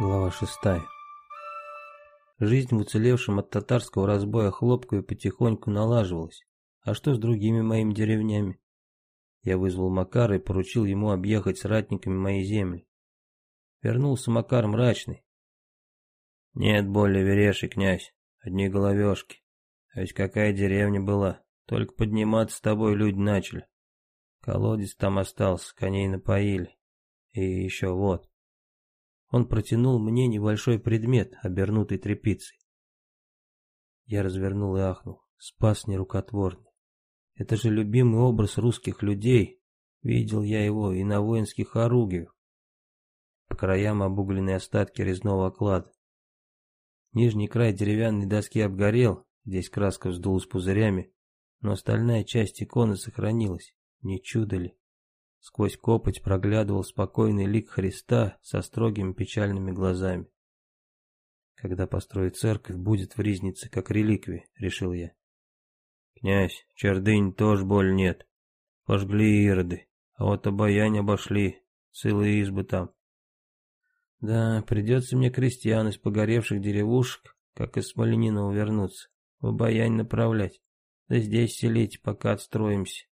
Глава шестая. Жизнь в уцелевшем от татарского разбоя Хлопкове потихоньку налаживалась. А что с другими моими деревнями? Я вызвал Макара и поручил ему объехать с ратниками мои земли. Вернулся Макар мрачный. Нет более вереши, князь, одни головешки. А ведь какая деревня была, только подниматься с тобой люди начали. Колодец там остался, коней напоили. И еще вот. Он протянул мне небольшой предмет, обернутый тряпицей. Я развернул и ахнул. Спас нерукотворный. Это же любимый образ русских людей. Видел я его и на воинских оругиях. По краям обугленные остатки резного оклада. Нижний край деревянной доски обгорел, здесь краска вздулась пузырями, но остальная часть иконы сохранилась. Не чудо ли? Сквозь копоть проглядывал спокойный лик Христа со строгими печальными глазами. Когда построит церковь, будет в Ризнице, как реликвия, решил я. Князь, чердынь тоже боль нет. Пожгли ироды, а вот обаянь обошли, целые избы там. Да, придется мне крестьян из погоревших деревушек, как из Смоленинова вернуться, в обаянь направлять, да здесь селить, пока отстроимся.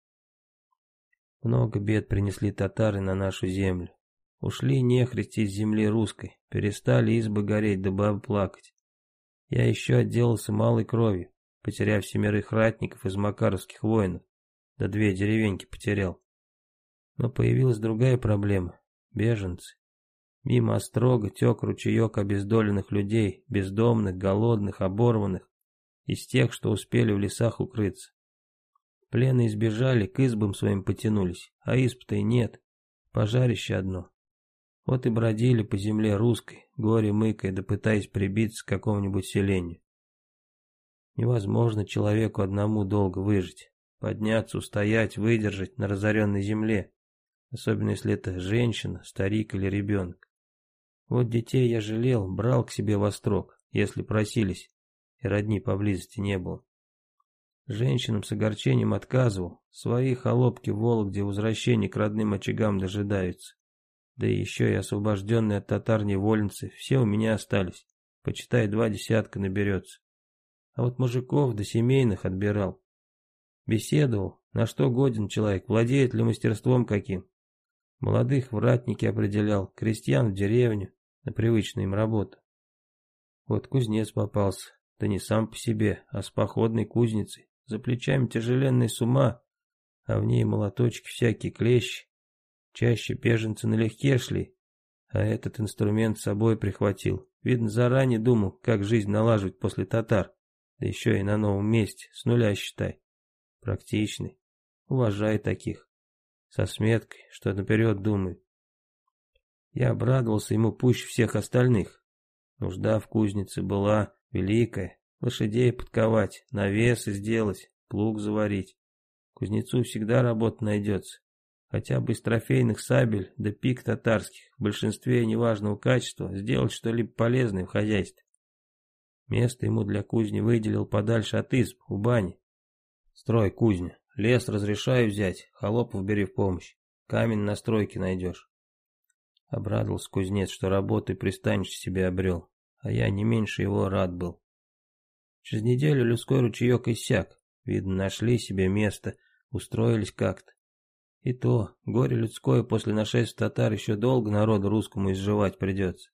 Много бед принесли татары на нашу землю. Ушли нехристи из земли русской, перестали избы гореть да бабы плакать. Я еще отделался малой кровью, потеряв семерых ратников из макаровских воинов, да две деревеньки потерял. Но появилась другая проблема — беженцы. Мимо острога тек ручеек обездоленных людей, бездомных, голодных, оборванных, из тех, что успели в лесах укрыться. Пленные избежали, к избам своим потянулись, а изб-то и нет. Пожарище одно. Вот и бродили по земле русской, горе мыкая, да пытаясь прибиться к какому-нибудь селению. Невозможно человеку одному долго выжить, подняться, устоять, выдержать на разоренной земле, особенно если это женщина, старик или ребенок. Вот детей я жалел, брал к себе во строк, если просились, и родни поблизости не было. Женщинам с огорчением отказывал. Свои холопки в Вологде возвращения к родным очагам дожидаются. Да еще и освобожденные от татар невольницы, все у меня остались. Почитай, два десятка наберется. А вот мужиков до семейных отбирал. Беседовал, на что годен человек, владеет ли мастерством каким. Молодых вратники определял, крестьян в деревню, на привычную им работу. Вот кузнец попался, да не сам по себе, а с походной кузницей. За плечами тяжеленная сума, а в ней молоточки всякие клещи. Чаще беженцы налегке шли, а этот инструмент с собой прихватил. Видно, заранее думал, как жизнь налаживать после татар. Да еще и на новом месте, с нуля считай. Практичный. Уважай таких. Со сметкой, что наперед думает. Я обрадовался ему пуще всех остальных. Нужда в кузнице была великая, Лошадей подковать, навесы сделать, плуг заварить. Кузнецу всегда работа найдется. Хотя бы из трофейных сабель да пик татарских, в большинстве неважного качества, сделать что-либо полезное в хозяйстве. Место ему для кузни выделил подальше от изб, у бани. Строй кузню, лес разрешаю взять, холопов бери в помощь, камень на стройке найдешь. Обрадовался кузнец, что работы пристанище себе обрел, а я не меньше его рад был. Через неделю людской ручеек иссяк. Видно, нашли себе место, устроились как-то. И то, горе людское после нашествия татар еще долго народу русскому изживать придется.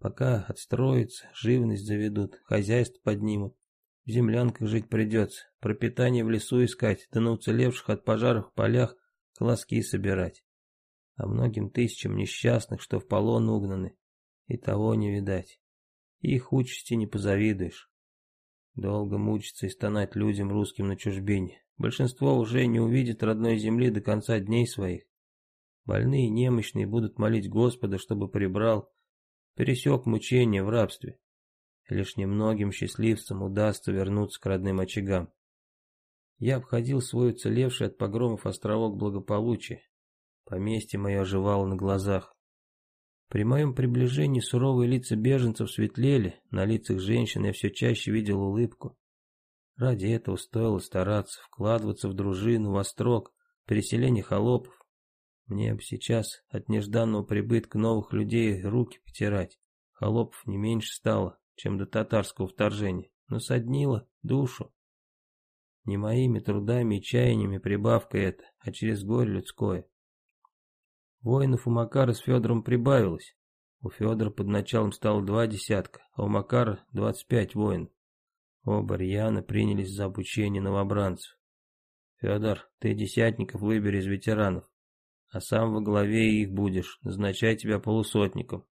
Пока отстроятся, живность заведут, хозяйство поднимут. В землянках жить придется, пропитание в лесу искать, да на уцелевших от пожаров полях колоски собирать. А многим тысячам несчастных, что в полон угнаны, и того не видать. Их участи не позавидуешь. Долго мучиться и стонать людям русским на чужбине. Большинство уже не увидит родной земли до конца дней своих. Больные и немощные будут молить Господа, чтобы прибрал, пересек мучения в рабстве. лишь немногим счастливцам удастся вернуться к родным очагам. Я обходил свой уцелевший от погромов островок благополучия. Поместье мое оживало на глазах. При моем приближении суровые лица беженцев светлели, на лицах женщин я все чаще видел улыбку. Ради этого стоило стараться, вкладываться в дружину, во строк, переселение холопов. Мне бы сейчас от нежданного прибытка новых людей руки потирать, холопов не меньше стало, чем до татарского вторжения, но соднило душу. Не моими трудами и чаяниями прибавка это, а через горе людское. Воинов у Макара с Федором прибавилось. У Федора под началом стало два десятка, а у Макара двадцать пять воинов. Оба рьяно принялись за обучение новобранцев. Федор, ты десятников выбери из ветеранов, а сам во главе их будешь, назначай тебя полусотником.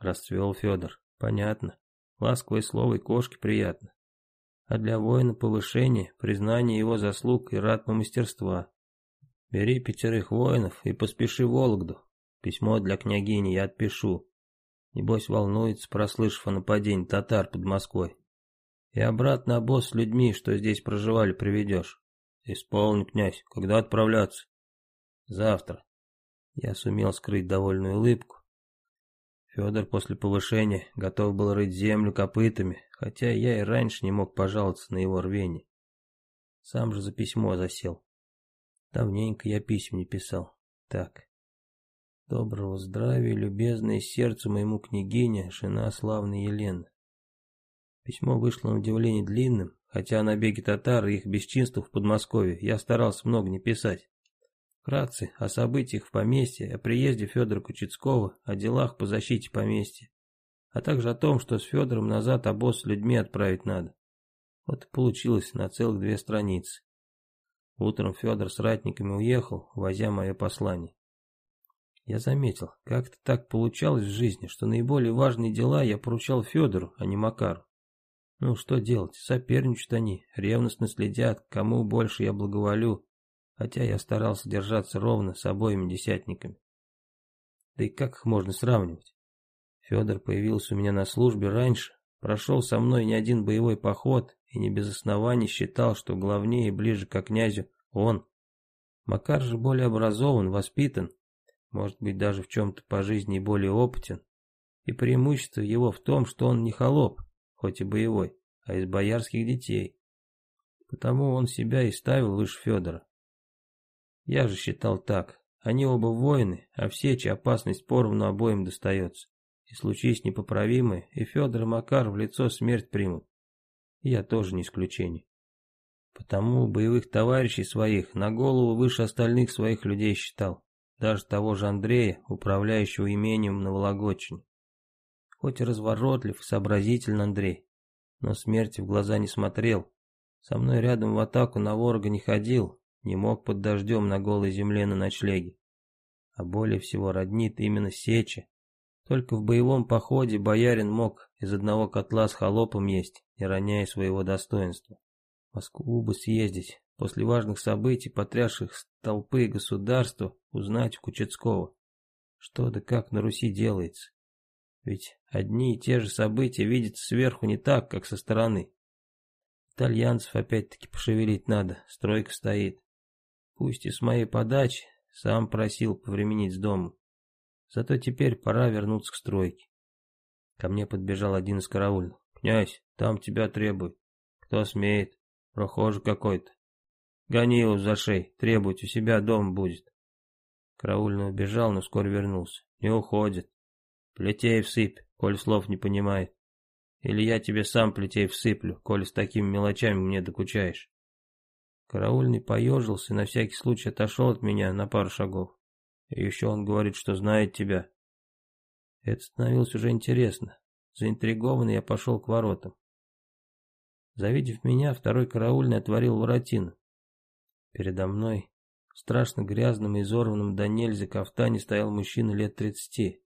Расцвел Федор. Понятно. Ласковое слово и кошке приятно а для воина повышение, признание его заслуг и ратного мастерства. Бери пятерых воинов и поспеши в Вологду. Письмо для княгини я отпишу. Небось волнуется, прослышав о нападении татар под Москвой. И обратно обоз с людьми, что здесь проживали, приведешь. Исполни, князь, когда отправляться? Завтра. Я сумел скрыть довольную улыбку. Федор после повышения готов был рыть землю копытами, хотя я и раньше не мог пожаловаться на его рвение. Сам же за письмо засел. Давненько я писем не писал. Так. Доброго здравия, любезное сердцу моему княгиня, жена славной Елены. Письмо вышло на удивление длинным, хотя о набеге татар и их бесчинствах в Подмосковье я старался много не писать. Вкратце о событиях в поместье, о приезде Федора Кучецкого, о делах по защите поместья, а также о том, что с Федором назад обоз с людьми отправить надо. Вот и получилось на целых две страницы. Утром Федор с ратниками уехал, возя мое послание. Я заметил, как-то так получалось в жизни, что наиболее важные дела я поручал Федору, а не Макару. Ну, что делать, соперничают они, ревностно следят, кому больше я благоволю, хотя я старался держаться ровно с обоими десятниками. Да и как их можно сравнивать? Федор появился у меня на службе раньше, прошел со мной не один боевой поход и не без оснований считал, что главнее и ближе к князю он. Макар же более образован, воспитан, может быть даже в чем-то по жизни более опытен. И преимущество его в том, что он не холоп, хоть и боевой, а из боярских детей. Потому он себя и ставил выше Федора. Я же считал так. Они оба воины, а в сече опасность поровну обоим достается. И случись непоправимое, и Федор и Макар в лицо смерть примут. Я тоже не исключение. Потому боевых товарищей своих на голову выше остальных своих людей считал. Даже того же Андрея, управляющего имением на Вологодчине. Хоть и разворотлив и сообразительный Андрей, но смерти в глаза не смотрел. Со мной рядом в атаку на ворога не ходил, не мог под дождем на голой земле на ночлеге. А более всего роднит именно сеча. Только в боевом походе боярин мог из одного котла с холопом есть, не роняя своего достоинства. В Москву бы съездить, после важных событий, потрясших толпы государства, узнать у Кучецкого, что да как на Руси делается. Ведь одни и те же события видятся сверху не так, как со стороны. Итальянцев опять-таки пошевелить надо, стройка стоит. Пусть и с моей подачи, сам просил повременить с домом. Зато теперь пора вернуться к стройке. Ко мне подбежал один из караульных. «Князь, там тебя требуют. Кто смеет? Прохожий какой-то. Гони его за шею, требовать у себя дом будет». Караульный убежал, но скоро вернулся. «Не уходит. Плетей всыпь, коль слов не понимает. Или я тебе сам плетей всыплю, коль с такими мелочами мне докучаешь». Караульный поежился и на всякий случай отошел от меня на пару шагов. И еще он говорит, что знает тебя. Это становилось уже интересно. Заинтригованный я пошел к воротам. Завидев меня, второй караульный отворил воротину. Передо мной, страшно грязном и изорванном до нельзя кафтане, стоял мужчина лет тридцати.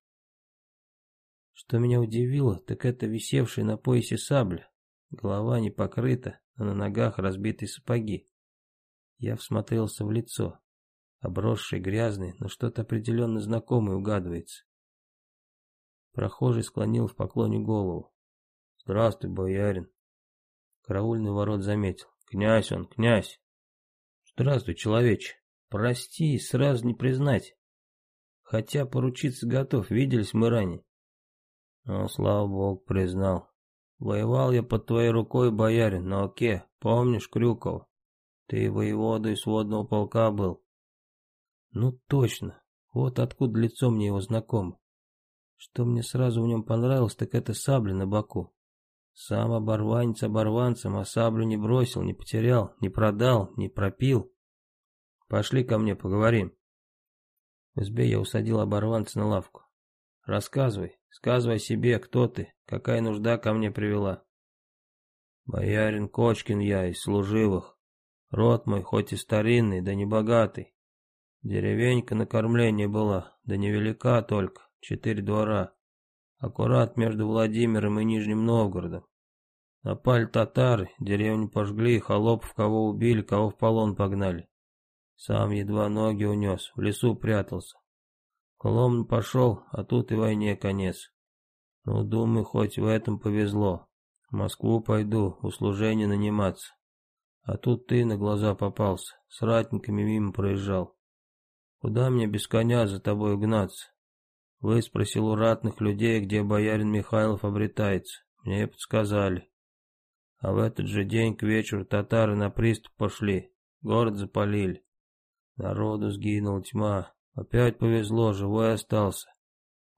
Что меня удивило, так это висевшая на поясе сабля. Голова не покрыта, а на ногах разбитые сапоги. Я всмотрелся в лицо. Обросший, грязный, но что-то определенно знакомое угадывается. Прохожий склонил в поклоне голову. «Здравствуй, боярин!» Караульный ворот заметил. «Князь он, князь!» «Здравствуй, человече! Прости, сразу не признать. Хотя поручиться готов, виделись мы ранее». «Ну, слава богу, признал. Воевал я под твоей рукой, боярин, на оке, помнишь Крюкова?» Ты воеводой сводного полка был. Ну точно, вот откуда лицо мне его знакомо. Что мне сразу в нем понравилось, так это сабля на боку. Сам оборванец оборванцем, а саблю не бросил, не потерял, не продал, не пропил. Пошли ко мне, поговорим. В избе я усадил оборванца на лавку. Рассказывай, сказывай себе, кто ты, какая нужда ко мне привела. Боярин Кочкин я из служивых. Род мой хоть и старинный, да не богатый. Деревенька на кормление была, да невелика только, четыре двора. Аккурат между Владимиром и Нижним Новгородом. Напали татары, деревню пожгли, холопов кого убили, кого в полон погнали. Сам едва ноги унес, в лесу прятался. Коломн пошел, а тут и войне конец. Ну, думаю, хоть в этом повезло. В Москву пойду, услужение наниматься. А тут ты на глаза попался, с ратниками мимо проезжал. Куда мне без коня за тобой гнаться? Выспросил у ратных людей, где боярин Михайлов обретается. Мне подсказали. А в этот же день к вечеру татары на приступ пошли, город запалили. Народу сгинула тьма. Опять повезло, живой остался.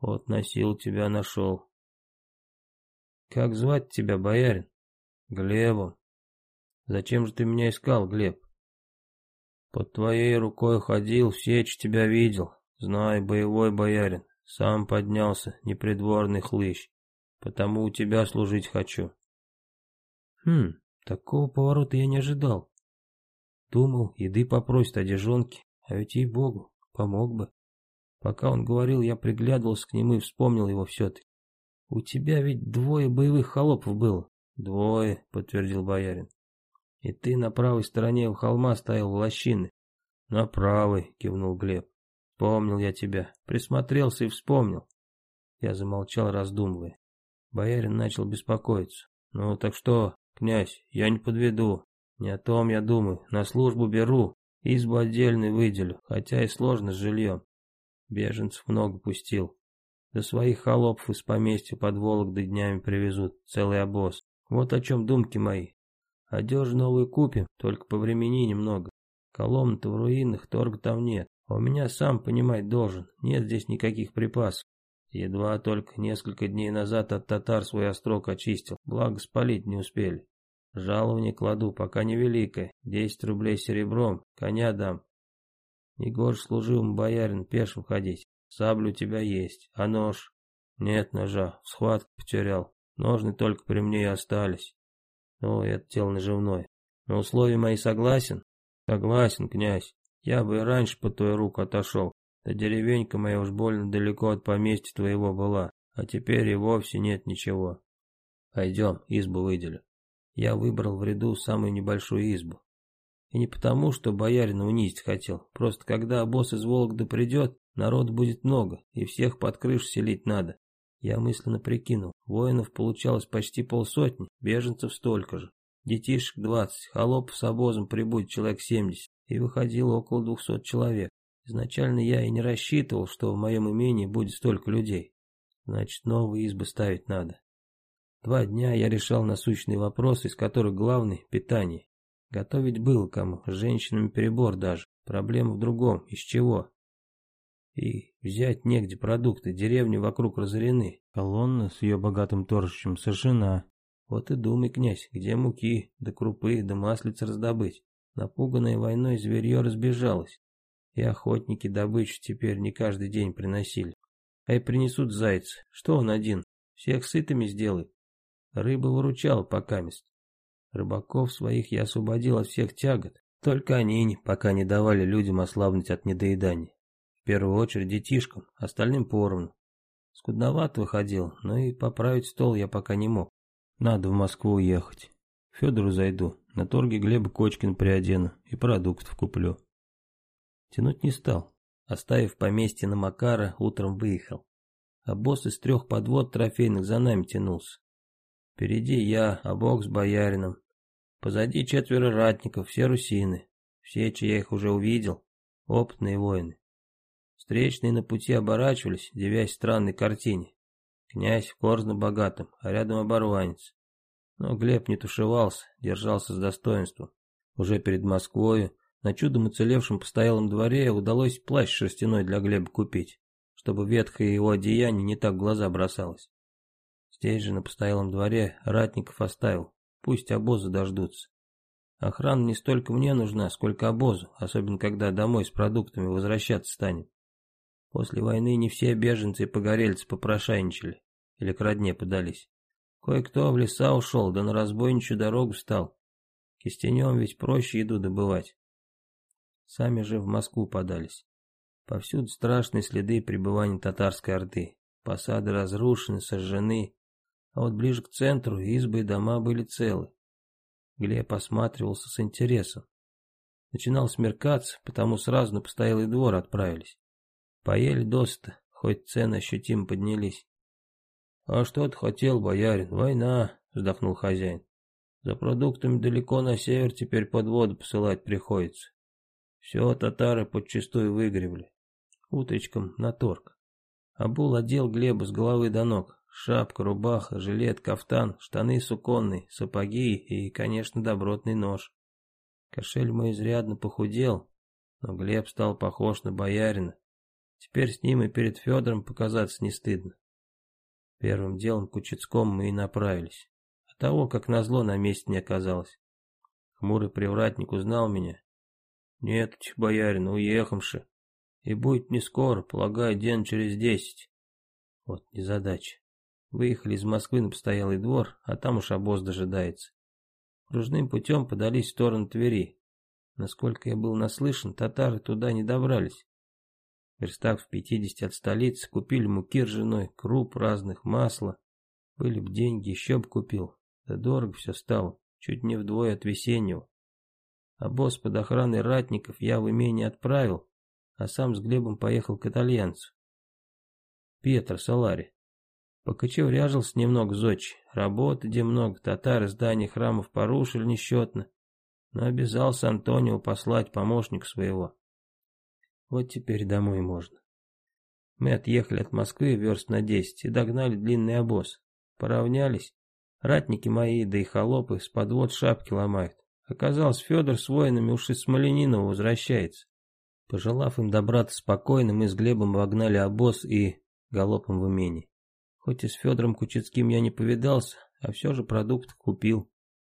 Вот носил тебя нашел. Как звать тебя, боярин? Глебом. Зачем же ты меня искал, Глеб? Под твоей рукой ходил, в сечь тебя видел. Знай, боевой боярин, сам поднялся, непридворный хлыщ. Потому у тебя служить хочу. Хм, такого поворота я не ожидал. Думал, еды попросит одежонки, а ведь ей-богу, помог бы. Пока он говорил, я приглядывался к нему и вспомнил его все-таки. У тебя ведь двое боевых холопов было. Двое, подтвердил боярин. И ты на правой стороне у холма стоял в лощины. На правой, кивнул Глеб. Помнил я тебя, присмотрелся и вспомнил. Я замолчал, раздумывая. Боярин начал беспокоиться. Ну так что, князь, я не подведу. Не о том я думаю, на службу беру, избу отдельную выделю, хотя и сложно с жильем. Беженцев много пустил. До своих холопов из поместья под Вологдой днями привезут, целый обоз. Вот о чем думки мои. Одежду новую купим, только по времени немного. Коломна-то в руинах, торга там нет. А у меня, сам понимать должен, нет здесь никаких припасов. Едва только несколько дней назад от татар свой острог очистил, благо спалить не успели. Жалование кладу, пока невеликое, десять рублей серебром, коня дам. Негоже служивым боярин пешим ходить, саблю у тебя есть, а нож? Нет ножа, схватку потерял, ножны только при мне и остались. Ну, это тело наживное. На условия мои согласен? Согласен, князь. Я бы и раньше по твою руку отошел. Да деревенька моя уж больно далеко от поместья твоего была, а теперь и вовсе нет ничего. Пойдем, избу выделю. Я выбрал в ряду самую небольшую избу. И не потому, что боярина унизить хотел, просто когда босс из Вологды придет, народ будет много, и всех под крышу селить надо. Я мысленно прикинул, воинов получалось почти полсотни, беженцев столько же. Детишек двадцать, холопов с обозом прибудет человек семьдесят, и выходило около двухсот человек. Изначально я и не рассчитывал, что в моем имении будет столько людей. Значит, новые избы ставить надо. Два дня я решал насущные вопросы, из которых главный – питание. Готовить было кому, с женщинами перебор даже. Проблема в другом, из чего? И взять негде продукты, деревни вокруг разорены. Колонна с ее богатым торжищем сожжена. Вот и думай, князь, где муки, да крупы, да маслица раздобыть. Напуганное войной зверье разбежалось. И охотники добычу теперь не каждый день приносили. А и принесут зайца. Что он один? Всех сытыми сделает. Рыба выручала покамест. Рыбаков своих я освободил от всех тягот, только они пока не давали людям ослабнуть от недоедания. Первую очередь детишкам, остальным поровну. Скудновато выходил, но и поправить стол я пока не мог. Надо в Москву уехать. Федору зайду, на торге Глеба Кочкин приодену и продуктов куплю. Тянуть не стал. Оставив поместье на Макара, утром выехал. А босс из трех подвод трофейных за нами тянулся. Впереди я, а бог с боярином. Позади четверо ратников, все русины. Все, чьи я их уже увидел, опытные воины. Встречные на пути оборачивались, девясь странной картине. Князь в корзно богатым, а рядом оборванец. Но Глеб не тушевался, держался с достоинством. Уже перед Москвою, на чудом уцелевшем постоялом дворе, удалось плащ шерстяной для Глеба купить чтобы ветхое его одеяние не так в глаза бросалось. Здесь же, на постоялом дворе, ратников оставил, пусть обозы дождутся. Охрана не столько мне нужна, сколько обозу, особенно когда домой с продуктами возвращаться станем. После войны не все беженцы и погорельцы попрошайничали или к родне подались. Кое-кто в леса ушел, да на разбойничью дорогу стал. Кистенем ведь проще еду добывать. Сами же в Москву подались. Повсюду страшные следы пребывания татарской орды. Посады разрушены, сожжены. А вот ближе к центру избы и дома были целы. Глеб осматривался с интересом. Начинал смеркаться, потому сразу на постоялый двор отправились. Поели досыта, хоть цены ощутимо поднялись. «А что ты хотел, боярин? Война!» — вздохнул хозяин. «За продуктами далеко на север теперь под воду посылать приходится. Все татары подчистую выгребли. Утречком на торг. Абул одел Глеба с головы до ног. Шапка, рубаха, жилет, кафтан, штаны суконные, сапоги и, конечно, добротный нож. Кошель мой изрядно похудел, но Глеб стал похож на боярина. Теперь с ним и перед Федором показаться не стыдно. Первым делом к Учицкому мы и направились. А того, как назло, на месте не оказалось. Хмурый привратник узнал меня. Нет, боярин, уехавши. И будет не скоро, полагаю, день через десять. Вот незадача. Выехали из Москвы на постоялый двор, а там уж обоз дожидается. Кружным путем подались в сторону Твери. Насколько я был наслышан, татары туда не добрались. Верстак в пятидесяти от столицы, купили муки ржаной, круп разных, масла. Были б деньги, еще б купил. Да дорого все стало, чуть не вдвое от весеннего. А босс под охраной ратников я в имение отправил, а сам с Глебом поехал к итальянцу. Петр Салари. Покочевряжился немного зодчий, работы где много, татары здания храмов порушили несчетно, но обязался Антонио послать помощника своего. Вот теперь домой можно. Мы отъехали от Москвы верст на десять и догнали длинный обоз. Поравнялись. Ратники мои, да и холопы с подвод шапки ломают. Оказалось, Федор с воинами уж из Смоленинова возвращается. Пожелав им добраться спокойно, мы с Глебом вогнали обоз и галопом в имени. Хоть и с Федором Кучецким я не повидался, а все же продукт купил.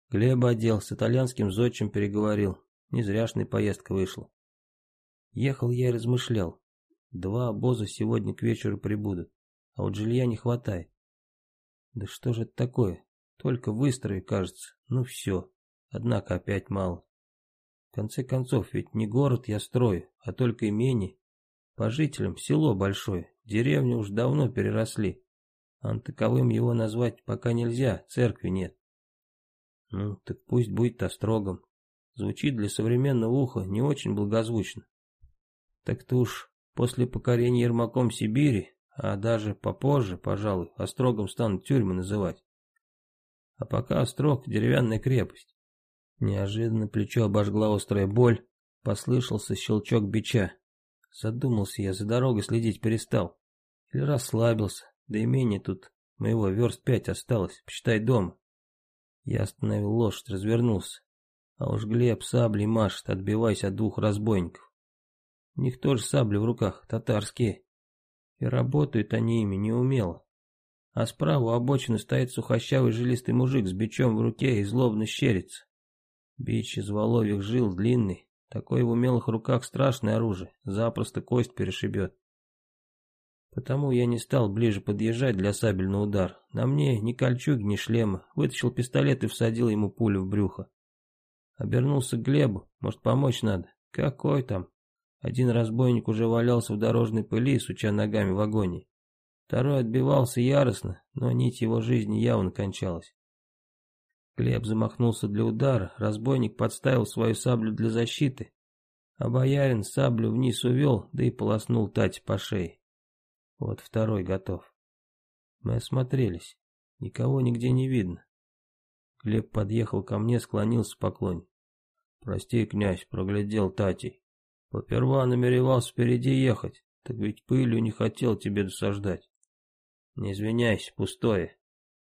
Глеба одел, с итальянским зодчим переговорил. Не зряшная поездка вышла. Ехал я и размышлял. Два обоза сегодня к вечеру прибудут, а вот жилья не хватает. Да что же это такое? Только выстрою, кажется. Ну все. Однако опять мало. В конце концов, ведь не город я строю, а только имение. По жителям село большое, деревню уж давно переросли. А таковым его назвать пока нельзя, церкви нет. Ну, так пусть будет острогом. Звучит для современного уха не очень благозвучно. Так-то уж после покорения Ермаком Сибири, а даже попозже, пожалуй, острогом станут тюрьмы называть. А пока острог — деревянная крепость. Неожиданно плечо обожгла острая боль, послышался щелчок бича. Задумался я, за дорогой следить перестал. Или расслабился, да и менее тут моего верст пять осталось, посчитай дома. Я остановил лошадь, развернулся. А уж Глеб саблей машет, отбиваясь от двух разбойников. У них тоже сабли в руках, татарские. И работают они ими неумело. А справа у обочины стоит сухощавый жилистый мужик с бичом в руке и злобно щерится. Бич из воловьих жил длинный, такое в умелых руках страшное оружие, запросто кость перешибет. Потому я не стал ближе подъезжать для сабель на удар. На мне ни кольчуги, ни шлема. Вытащил пистолет и всадил ему пулю в брюхо. Обернулся к Глебу, может помочь надо. Какой там? Один разбойник уже валялся в дорожной пыли, суча ногами в агонии. Второй отбивался яростно, но нить его жизни явно кончалась. Глеб замахнулся для удара, разбойник подставил свою саблю для защиты, а боярин саблю вниз увел, да и полоснул Тать по шее. Вот второй готов. Мы осмотрелись. Никого нигде не видно. Глеб подъехал ко мне, склонился в поклоне. «Прости, князь, проглядел Татей. Поперва намеревался впереди ехать, так ведь пылью не хотел тебе досаждать. Не извиняйся, пустое.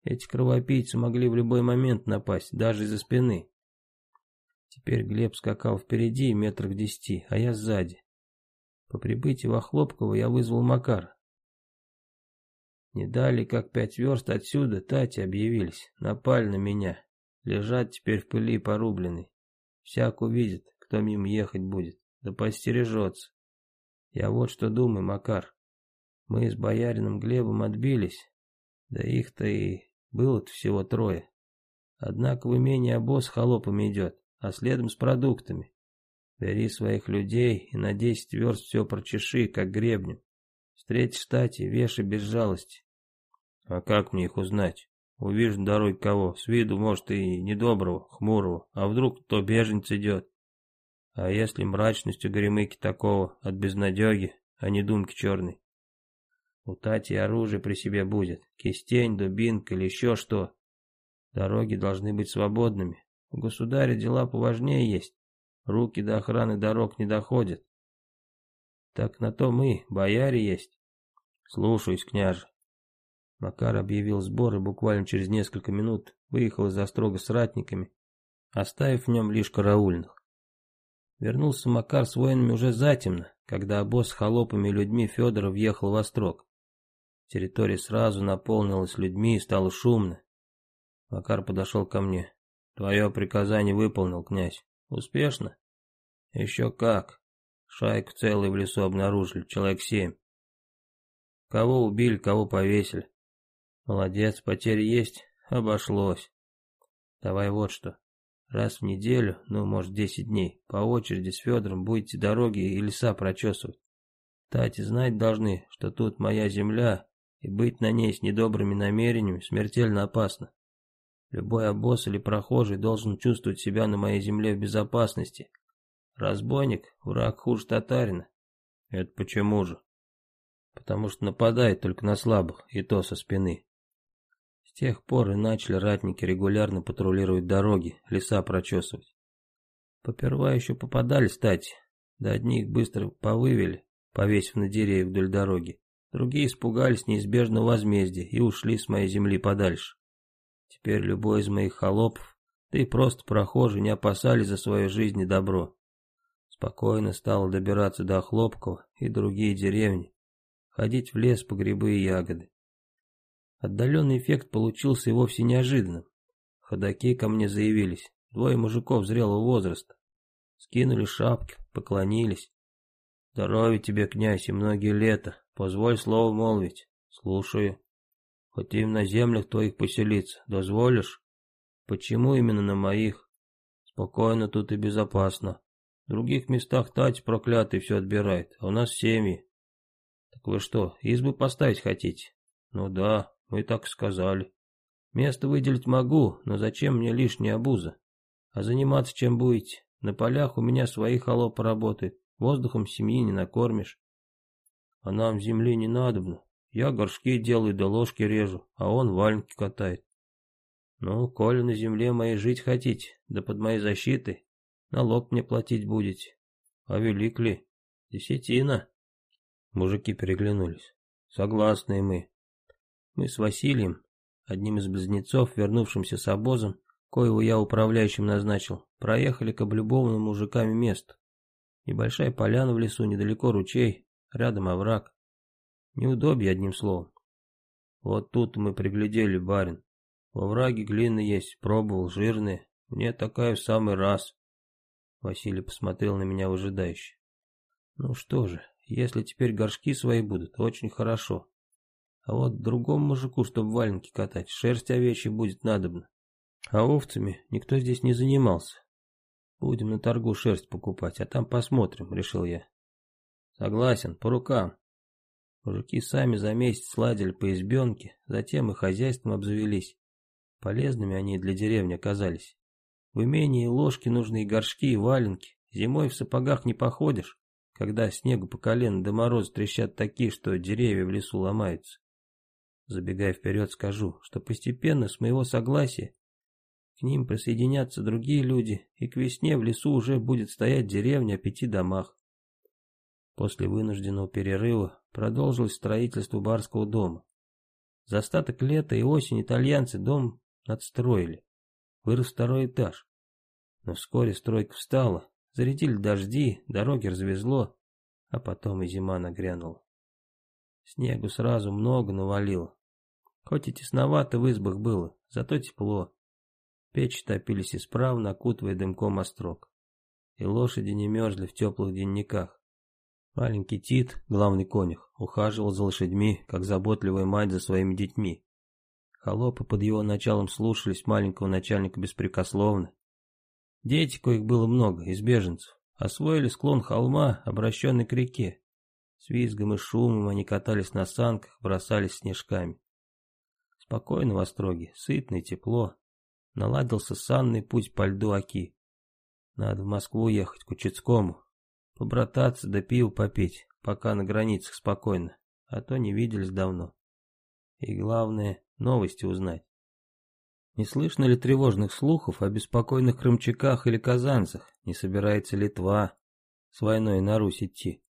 Эти кровопийцы могли в любой момент напасть, даже из-за спины. Теперь Глеб скакал впереди метрах десяти, а я сзади. По прибытии во Хлопково я вызвал Макар. Не дали, как пять верст отсюда, тати объявились, напали на меня. Лежат теперь в пыли порубленный. Всяк увидит, кто мимо ехать будет, да постережется. Я вот что думаю, Макар. Мы с боярином Глебом отбились, да их-то и было-то всего трое. Однако в имение обоз холопами идет, а следом с продуктами. Бери своих людей и на десять верст все прочеши, как гребнем. Встретишь стати, вешай без жалости. А как мне их узнать? Увижу на дороге кого, с виду, может, и недоброго, хмурого, а вдруг кто беженец идет. А если мрачностью горемыки такого, от безнадеги, а не думки черной? У Тати оружие при себе будет, кистень, дубинка или еще что. Дороги должны быть свободными. У государя дела поважнее есть. Руки до охраны дорог не доходят. Так на то мы, бояре есть. Слушаюсь, княже. Макар объявил сбор и буквально через несколько минут выехал из острога с ратниками, оставив в нем лишь караульных. Вернулся Макар с воинами уже затемно, когда обоз с холопами и людьми Федора въехал в острог. Территория сразу наполнилась людьми и стало шумно. Макар подошел ко мне. «Твое приказание выполнил, князь. Успешно?» «Еще как. Шайку целую в лесу обнаружили, человек семь. Кого убили, кого повесили. Молодец, потери есть, обошлось. Давай вот что. Раз в неделю, ну, может, десять дней, по очереди с Федором будете дороги и леса прочесывать. Тати знать должны, что тут моя земля, и быть на ней с недобрыми намерениями смертельно опасно. Любой обоз или прохожий должен чувствовать себя на моей земле в безопасности. Разбойник – враг хуже татарина. Это почему же? Потому что нападает только на слабых, и то со спины тех пор и начали ратники регулярно патрулировать дороги, леса прочесывать. Поперва еще попадались, кстати, да одних быстро повывели, повесив на деревья вдоль дороги. Другие испугались неизбежного возмездия и ушли с моей земли подальше. Теперь любой из моих холопов, да и просто прохожие не опасались за свою жизнь и добро. Спокойно стало добираться до Хлопкова и другие деревни, ходить в лес по грибы и ягоды. Отдаленный эффект получился и вовсе неожиданным. Ходаки ко мне заявились, двое мужиков зрелого возраста. Скинули шапки, поклонились. Здоровья тебе, князь, и многие лета. Позволь слово молвить. Слушаю. Хотим на землях твоих поселиться. Дозволишь? Почему именно на моих? Спокойно тут и безопасно. В других местах тать проклятый все отбирает, а у нас семьи. Так вы что, избы поставить хотите? Ну да, вы так сказали. Место выделить могу, но зачем мне лишняя обуза? А заниматься чем будете? На полях у меня свои холопы работают, воздухом семьи не накормишь. А нам земли не надобно. Я горшки делаю да ложки режу, а он валенки катает. Ну, коли на земле моей жить хотите, да под моей защитой, налог мне платить будете. А велик ли? Десятина. Мужики переглянулись. Согласны мы. Мы с Василием, одним из близнецов, вернувшимся с обозом, коего я управляющим назначил, проехали к облюбованному мужиками месту. Небольшая поляна в лесу, недалеко ручей, рядом овраг. Неудобье, одним словом. Вот тут мы приглядели, барин. Во враге глины есть, пробовал, жирные. Мне такая в самый раз. Василий посмотрел на меня выжидающе. Ну что же, если теперь горшки свои будут, очень хорошо. А вот другому мужику, чтобы валенки катать, шерсть овечья будет надобна. А овцами никто здесь не занимался. Будем на торгу шерсть покупать, а там посмотрим, решил я. Согласен, по рукам. Мужики сами за месяц сладили по избенке, затем и хозяйством обзавелись. Полезными они для деревни оказались. В имении ложки нужны и горшки, и валенки. Зимой в сапогах не походишь, когда снегу по колено до мороза трещат такие, что деревья в лесу ломаются. Забегая вперед, скажу, что постепенно, с моего согласия, к ним присоединятся другие люди, и к весне в лесу уже будет стоять деревня о пяти домах. После вынужденного перерыва продолжилось строительство барского дома. За остаток лета и осень итальянцы дом надстроили. Вырос второй этаж. Но вскоре стройка встала, зарядили дожди, дороги развезло, а потом и зима нагрянула. Снегу сразу много навалило, Хоть и тесновато в избах было, зато тепло. Печи топились исправно, окутывая дымком острог. И лошади не мерзли в теплых денниках. Маленький Тит, главный конюх, ухаживал за лошадьми, как заботливая мать за своими детьми. Холопы под его началом слушались маленького начальника беспрекословно. Дети, коих было много, из беженцев, освоили склон холма, обращенный к реке. С визгом и шумом они катались на санках, бросались снежками. Спокойно в остроге, сытно и тепло. Наладился санный путь по льду Оки. Надо в Москву ехать, к Учицкому, Побрататься да пиво попить, пока на границах спокойно, а то не виделись давно. И главное, новости узнать. Не слышно ли тревожных слухов о беспокойных крымчаках или казанцах? Не собирается Литва с войной на Русь идти?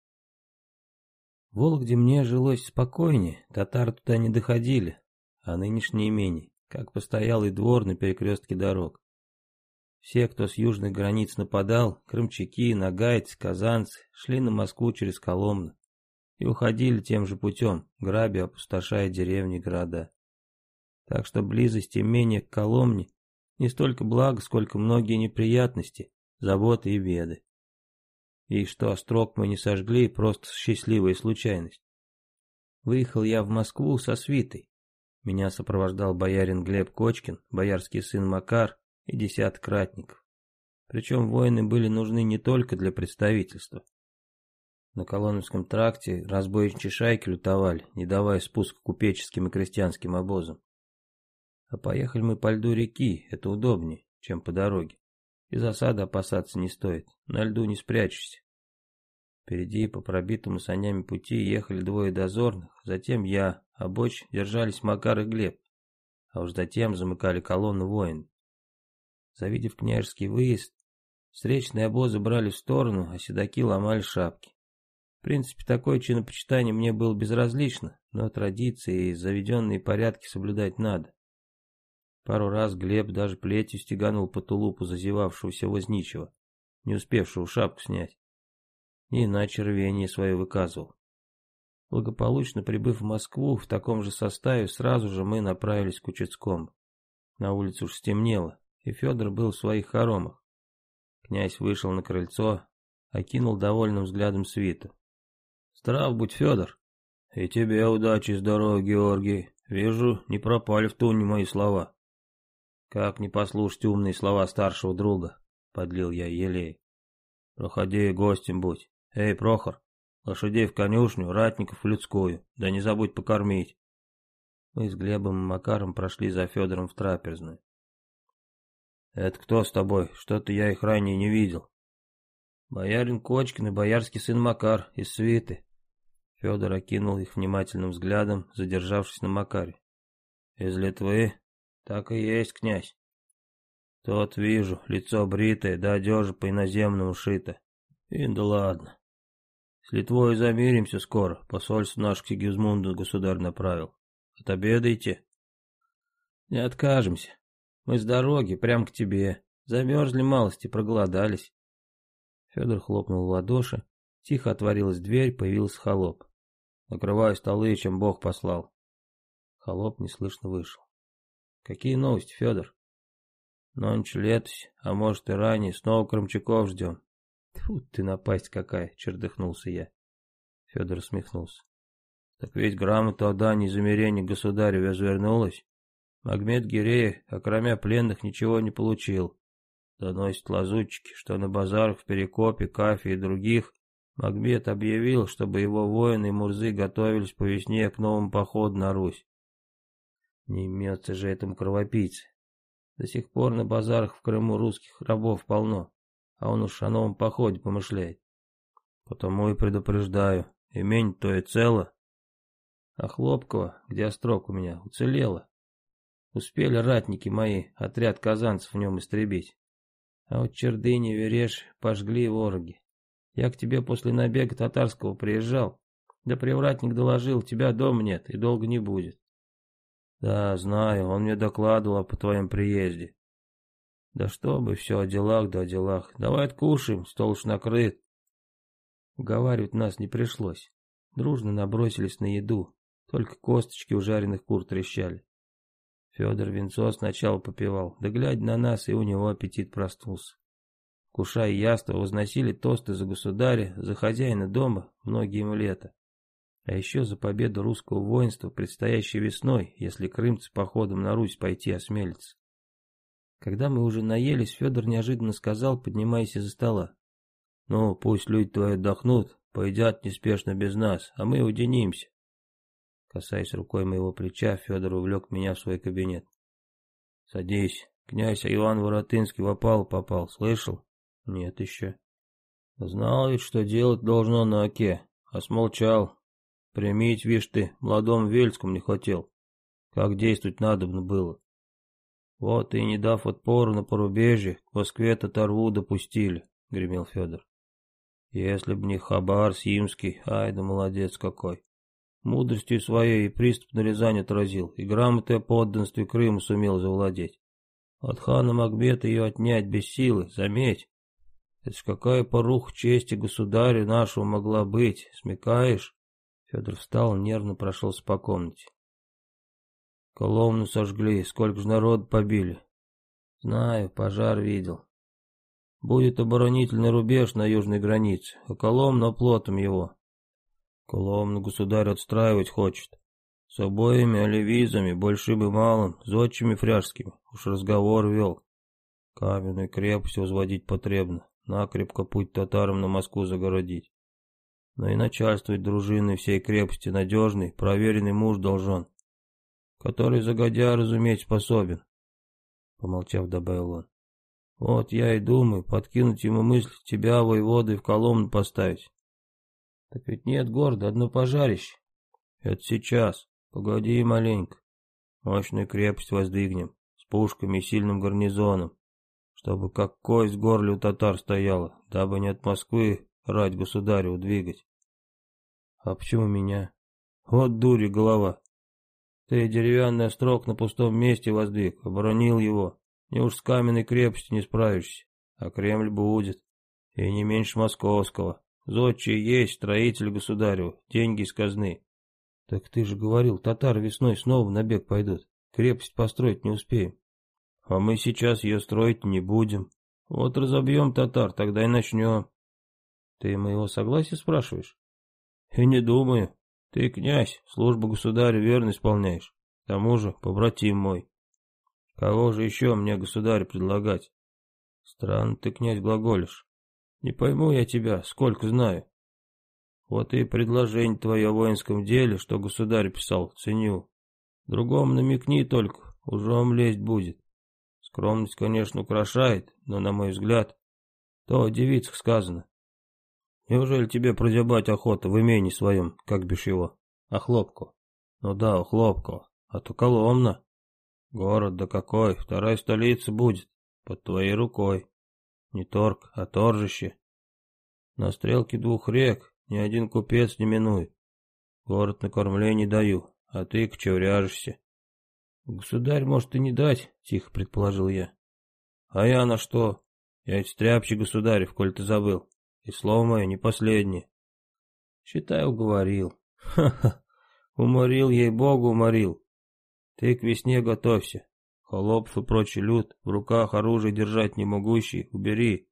В Вологде мне жилось спокойнее, татары туда не доходили, а нынешнее имение, как постоялый двор на перекрестке дорог. Все, кто с южных границ нападал, крымчаки, нагайцы, казанцы, шли на Москву через Коломну и уходили тем же путем, грабя, опустошая деревни города. Так что близость имения к Коломне не столько благо, сколько многие неприятности, заботы и беды. И что острог мы не сожгли, просто счастливая случайность. Выехал я в Москву со свитой. Меня сопровождал боярин Глеб Кочкин, боярский сын Макар, и десяток ратников. Причем воины были нужны не только для представительства. На Колоновском тракте разбойничьи шайки лютовали, не давая спуск купеческим и крестьянским обозам. А поехали мы по льду реки, это удобнее, чем по дороге. И засады опасаться не стоит, на льду не спрячешься. Впереди по пробитому санями пути ехали двое дозорных, затем я, а боч держались Макар и Глеб, а уж затем замыкали колонну воин. Завидев княжеский выезд, встречные обозы брали в сторону, а седаки ломали шапки. В принципе, такое чинопочитание мне было безразлично, но традиции и заведенные порядки соблюдать надо. Пару раз Глеб даже плетью стеганул по тулупу зазевавшегося возничего, не успевшего шапку снять. И иначе рвение свое выказывал. Благополучно прибыв в Москву в таком же составе, сразу же мы направились к Учицкому. На улице уж стемнело, и Федор был в своих хоромах. Князь вышел на крыльцо, окинул довольным взглядом свиту. «Здрав будь, Федор!» «И тебе удачи и здоровья, Георгий. Вижу, не пропали в туне мои слова». «Как не послушать умные слова старшего друга?» — подлил я елей. «Проходи, гостем будь. Эй, Прохор, лошадей в конюшню, ратников в людскую, да не забудь покормить». Мы с Глебом и Макаром прошли за Федором в трапезную. «Это кто с тобой? Что-то я их ранее не видел». «Боярин Кочкин и боярский сын Макар из свиты». Федор окинул их внимательным взглядом, задержавшись на Макаре. «Из Литвы?» «Так и есть, князь». «Тот вижу, лицо бритое, да одежа по-иноземному шито. И да ладно. С Литвой замиримся скоро, посольство наш к Сигизмунду государь направил. Отобедайте?» «Не откажемся», мы с дороги, прям к тебе. Замерзли малости, проголодались. Федор хлопнул в ладоши. Тихо отворилась дверь, появился холоп. Накрываю столы, чем Бог послал. Холоп неслышно вышел. Какие новости, Федор? Нонче летось, а может и ранее, снова Крымчаков ждем. Тьфу ты напасть какая, чердыхнулся я. Федор усмехнулся. Так ведь грамота о дании замерения государю развернулась. Магмед Гирея, окромя пленных, ничего не получил. Доносят лазутчики, что на базарах в Перекопе, Кафе и других Магмед объявил, чтобы его воины и мурзы готовились по весне к новому походу на Русь. Не имется же этому кровопийце. До сих пор на базарах в Крыму русских рабов полно, а он уж о новом походе помышляет. Потому и предупреждаю, имень то и цело. А Хлопкова, где острог у меня, уцелела. Успели ратники мои отряд казанцев в нем истребить. А вот Чердыни, Вереш пожгли вороги. Я к тебе после набега татарского приезжал. Да привратник доложил, тебя дома нет и долго не будет. Да, знаю, он мне докладывал по твоем приезде. Да что бы, все о делах да о делах. Давай откушаем, стол уж накрыт. Уговаривать нас не пришлось. Дружно набросились на еду. только косточки у жареных кур трещали. Федор венцо сначала попивал, да глядя на нас, и у него аппетит проснулся. Кушая яство, возносили тосты за государя, за хозяина дома, многие ему лета. А еще за победу русского воинства, предстоящей весной, если крымцы походом на Русь пойти осмелятся. Когда мы уже наелись, Федор неожиданно сказал, поднимаясь из-за стола. «Ну, пусть люди твои отдохнут, поедят неспешно без нас, а мы уединимся. Касаясь рукой моего плеча, Федор увлек меня в свой кабинет. «Садись. Князь Иван Воротынский в опал попал, слышал?» «Нет еще». «Знал ведь, что делать должно на оке, а смолчал. Примить, вишь ты, молодом Вельском не хотел. Как действовать надобно было. Вот и не дав отпору на порубежье, к Москве татарву допустили», — гремел Федор. «Если б не Хабар Симский, ай да молодец какой. Мудростью своей и приступ на Рязань отразил, и грамотой о подданстве Крыма сумел завладеть. От хана Макбета ее отнять без силы, заметь. Это ж какая порух чести государя нашего могла быть, смекаешь? Федор встал, нервно прошелся по комнате. Коломну сожгли, сколько же народ побили. Знаю, пожар видел. Будет оборонительный рубеж на южной границе, а Коломна плотом его. Коломну государь отстраивать хочет. С обоими оливизами, большим и малым, зодчими фряжскими. Уж разговор вел. Каменную крепость возводить потребно. Накрепко путь татарам на Москву загородить. Но и начальствовать дружиной всей крепости надежный, проверенный муж должен. Который загодя разуметь способен. Помолчав, добавил он. Вот я и думаю, подкинуть ему мысль тебя, воеводы, в Коломну поставить. Так ведь нет города, одно пожарище. Это сейчас. Погоди маленько. Мощную крепость воздвигнем, с пушками и сильным гарнизоном, чтобы как кость горле у татар стояла, дабы не от Москвы рать государю двигать. А почему меня? Вот дури голова. Ты деревянный острог на пустом месте воздвиг, оборонил его. Не уж с каменной крепостью не справишься, а Кремль будет, и не меньше московского. Зодчий есть, строитель государю, деньги из казны. Так ты же говорил, татар весной снова на бег пойдут. Крепость построить не успеем. А мы сейчас ее строить не будем. Вот разобьем татар, тогда и начнем. Ты моего согласия спрашиваешь? И не думаю. Ты, князь, службу государю верно исполняешь. К тому же, побратим мой. Кого же еще мне государь предлагать? Странно ты, князь, глаголишь. Не пойму я тебя, сколько знаю. Вот и предложение твое о воинском деле, что государь писал, ценю. Другому намекни только, уже он лезть будет. Скромность, конечно, украшает, но, на мой взгляд, то о девицах сказано. Неужели тебе продебать охота в имении своем, как бишь его? А хлопку? Ну да, хлопку. А то Коломна. Город да какой, вторая столица будет, под твоей рукой. Не торг, а торжище. На стрелке двух рек ни один купец не минует. Город на кормление даю, а ты кочевряжешься. Государь может и не дать, тихо предположил я. А я на что? Я ведь стряпчий государев, коль ты забыл. И слово мое не последнее. Считай, уговорил. Ха-ха, уморил ей-богу, уморил. Ты к весне готовься. Холопов и прочий люд, в руках оружие держать не могущий, убери.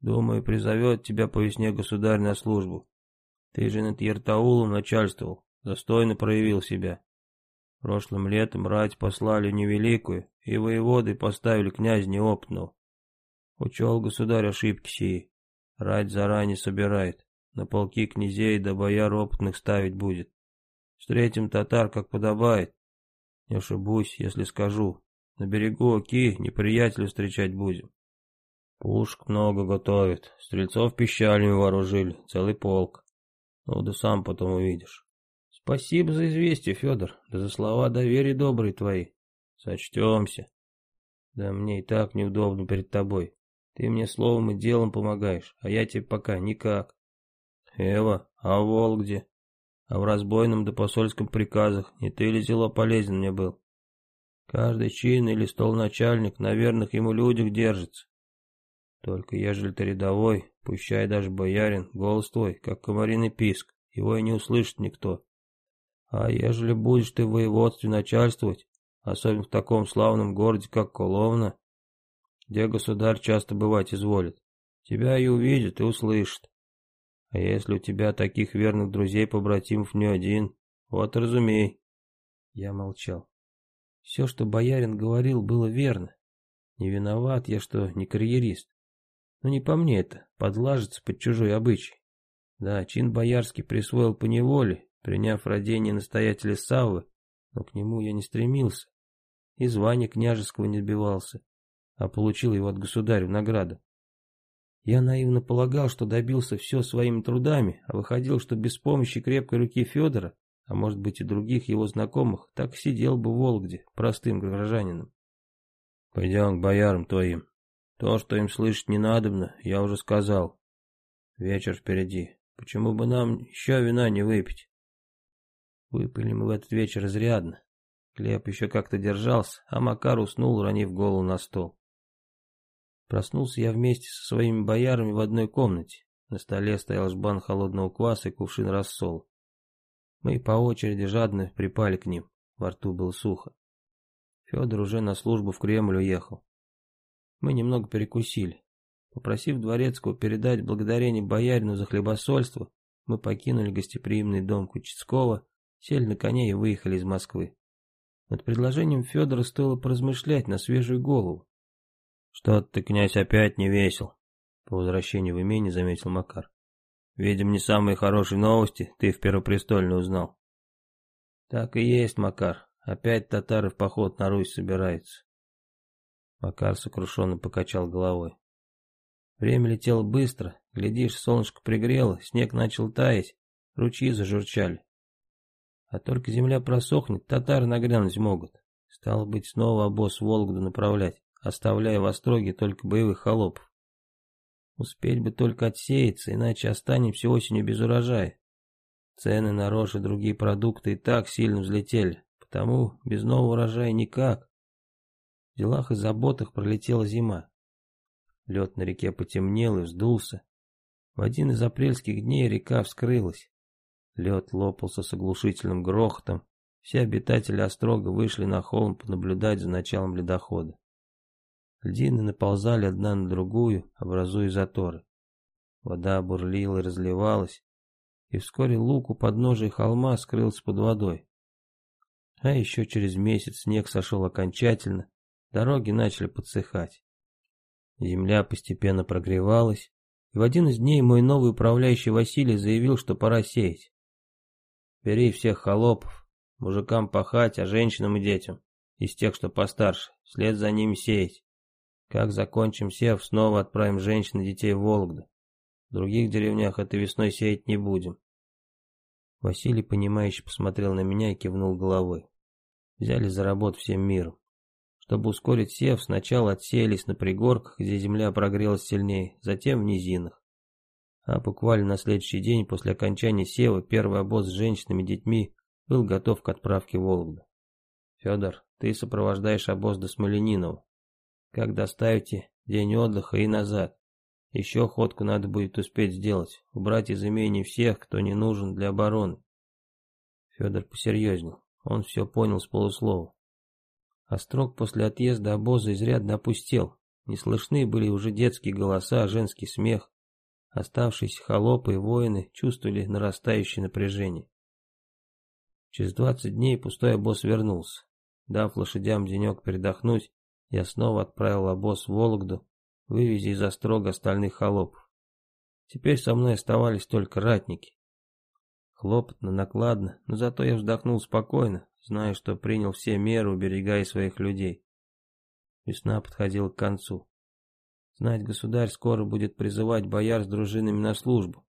Думаю, призовет тебя по весне государь на службу. Ты же над Ертаулом начальствовал, достойно проявил себя. Прошлым летом рать послали невеликую, и воеводы поставили князь неопытного. Учел государь ошибки сии. Рать заранее собирает, на полки князей да бояр опытных ставить будет. Встретим татар, как подобает, не ошибусь, если скажу. На берегу Оки неприятеля встречать будем. Пушек много готовят, стрельцов пищалями вооружили, целый полк. Ну да сам потом увидишь. Спасибо за известие, Федор, да за слова доверия добрые твои. Сочтемся. Да мне и так неудобно перед тобой. Ты мне словом и делом помогаешь, а я тебе пока никак. Эва, а вол где? а в разбойном да посольском приказах не ты ли зело полезен мне был? Каждый чин или стол начальник на верных ему людях держится. Только ежели ты рядовой, пущай даже боярин, голос твой, как комариный писк, его и не услышит никто. А ежели будешь ты в воеводстве начальствовать, особенно в таком славном городе, как Коловна, где государь часто бывать изволит, тебя и увидит, и услышит. А если у тебя таких верных друзей-побратимов не один, вот разумей. Я молчал. Все, что боярин говорил, было верно. Не виноват я, что не карьерист. Но не по мне это, подлажиться под чужой обычай. Да, чин боярский присвоил по неволе, приняв родение настоятеля Саввы, но к нему я не стремился. И звания княжеского не сбивался, а получил его от государя в награду. Я наивно полагал, что добился все своими трудами, а выходил, что без помощи крепкой руки Федора, а может быть и других его знакомых, так сидел бы в Вологде, простым гражданином. Пойдем к боярам твоим. То, что им слышать не надобно, я уже сказал. Вечер впереди. Почему бы нам еще вина не выпить? Выпили мы в этот вечер изрядно. Глеб еще как-то держался, а Макар уснул, уронив голову на стол. Проснулся я вместе со своими боярами в одной комнате. На столе стоял жбан холодного кваса и кувшин рассола. Мы по очереди жадно припали к ним, во рту было сухо. Федор уже на службу в Кремль уехал. Мы немного перекусили. Попросив Дворецкого передать благодарение боярину за хлебосольство, мы покинули гостеприимный дом Кучецкого, сели на коне и выехали из Москвы. Над предложением Федора стоило поразмышлять на свежую голову. «Что ты, князь, опять не весел?» По возвращению в имение заметил Макар. «Видим, не самые хорошие новости ты в Первопрестольной узнал». «Так и есть, Макар. Опять татары в поход на Русь собираются». Макар сокрушенно покачал головой. Время летело быстро, глядишь, солнышко пригрело, снег начал таять, ручьи зажурчали. А только земля просохнет, татары нагрянуть могут. Стало быть, снова обоз в направлять, оставляя в Остроге только боевых холопов. Успеть бы только отсеяться, иначе останемся осенью без урожая. Цены на рожь и другие продукты и так сильно взлетели, потому без нового урожая никак. В делах и заботах пролетела зима. Лед на реке потемнел и вздулся. В один из апрельских дней река вскрылась. Лед лопался с оглушительным грохотом. Все обитатели острога вышли на холм понаблюдать за началом ледохода. Льдины наползали одна на другую, образуя заторы. Вода бурлила и разливалась, и вскоре луг у подножия холма скрылся под водой. А еще через месяц снег сошел окончательно, дороги начали подсыхать. Земля постепенно прогревалась, и в один из дней мой новый управляющий Василий заявил, что пора сеять. Бери всех холопов, мужикам пахать, а женщинам и детям, из тех, что постарше, вслед за ними сеять. Как закончим сев, снова отправим женщин и детей в Вологду. В других деревнях этой весной сеять не будем. Василий, понимающе посмотрел на меня и кивнул головой. Взяли за работу всем миром. Чтобы ускорить сев, сначала отсеялись на пригорках, где земля прогрелась сильнее, затем в низинах. А буквально на следующий день после окончания сева первый обоз с женщинами и детьми был готов к отправке в Вологду. Федор, ты сопровождаешь обоз до Смоленинова. Как доставите, день отдыха и назад. Еще ходку надо будет успеть сделать, убрать из имени всех, кто не нужен для обороны. Федор посерьезнел, он все понял с полуслова. Острог после отъезда обоза изрядно опустел, не слышны были уже детские голоса, женский смех. Оставшиеся холопы и воины чувствовали нарастающее напряжение. Через двадцать дней пустой обоз вернулся. Дав лошадям денек передохнуть, я снова отправил обоз в Вологду, вывезя из острога остальных холопов. Теперь со мной оставались только ратники. Хлопотно, накладно, но зато я вздохнул спокойно, зная, что принял все меры, уберегая своих людей. Весна подходила к концу. Знать, государь скоро будет призывать бояр с дружинами на службу.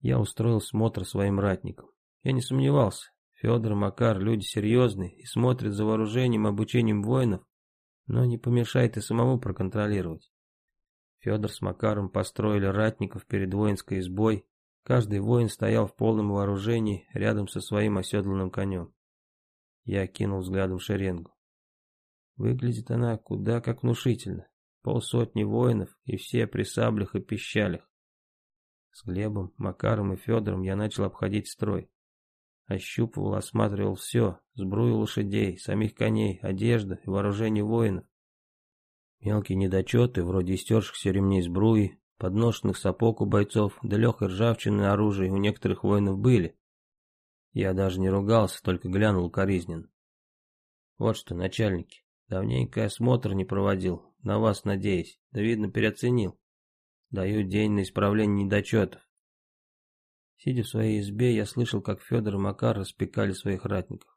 Я устроил смотр своим ратникам. Я не сомневался. Федор, Макар, люди серьезные и смотрят за вооружением и обучением воинов, но не помешает и самому проконтролировать. Федор с Макаром построили ратников перед воинской избой. Каждый воин стоял в полном вооружении рядом со своим оседланным конем. Я кинул взглядом шеренгу. Выглядит она куда как внушительно полсотни воинов и все при саблях и пищалях. С Глебом, Макаром и Федором я начал обходить строй. Ощупывал, осматривал все, сбрую лошадей, самих коней, одежду и вооружение воинов. Мелкие недочеты, вроде истершихся ремней сбруи, подношенных сапог у бойцов, да легкой ржавчины оружия у некоторых воинов были. Я даже не ругался, только глянул укоризненно. Вот что, начальники, давненько осмотр не проводил, на вас надеюсь, да видно переоценил. Даю день на исправление недочетов. Сидя в своей избе, я слышал, как Федор и Макар распекали своих ратников.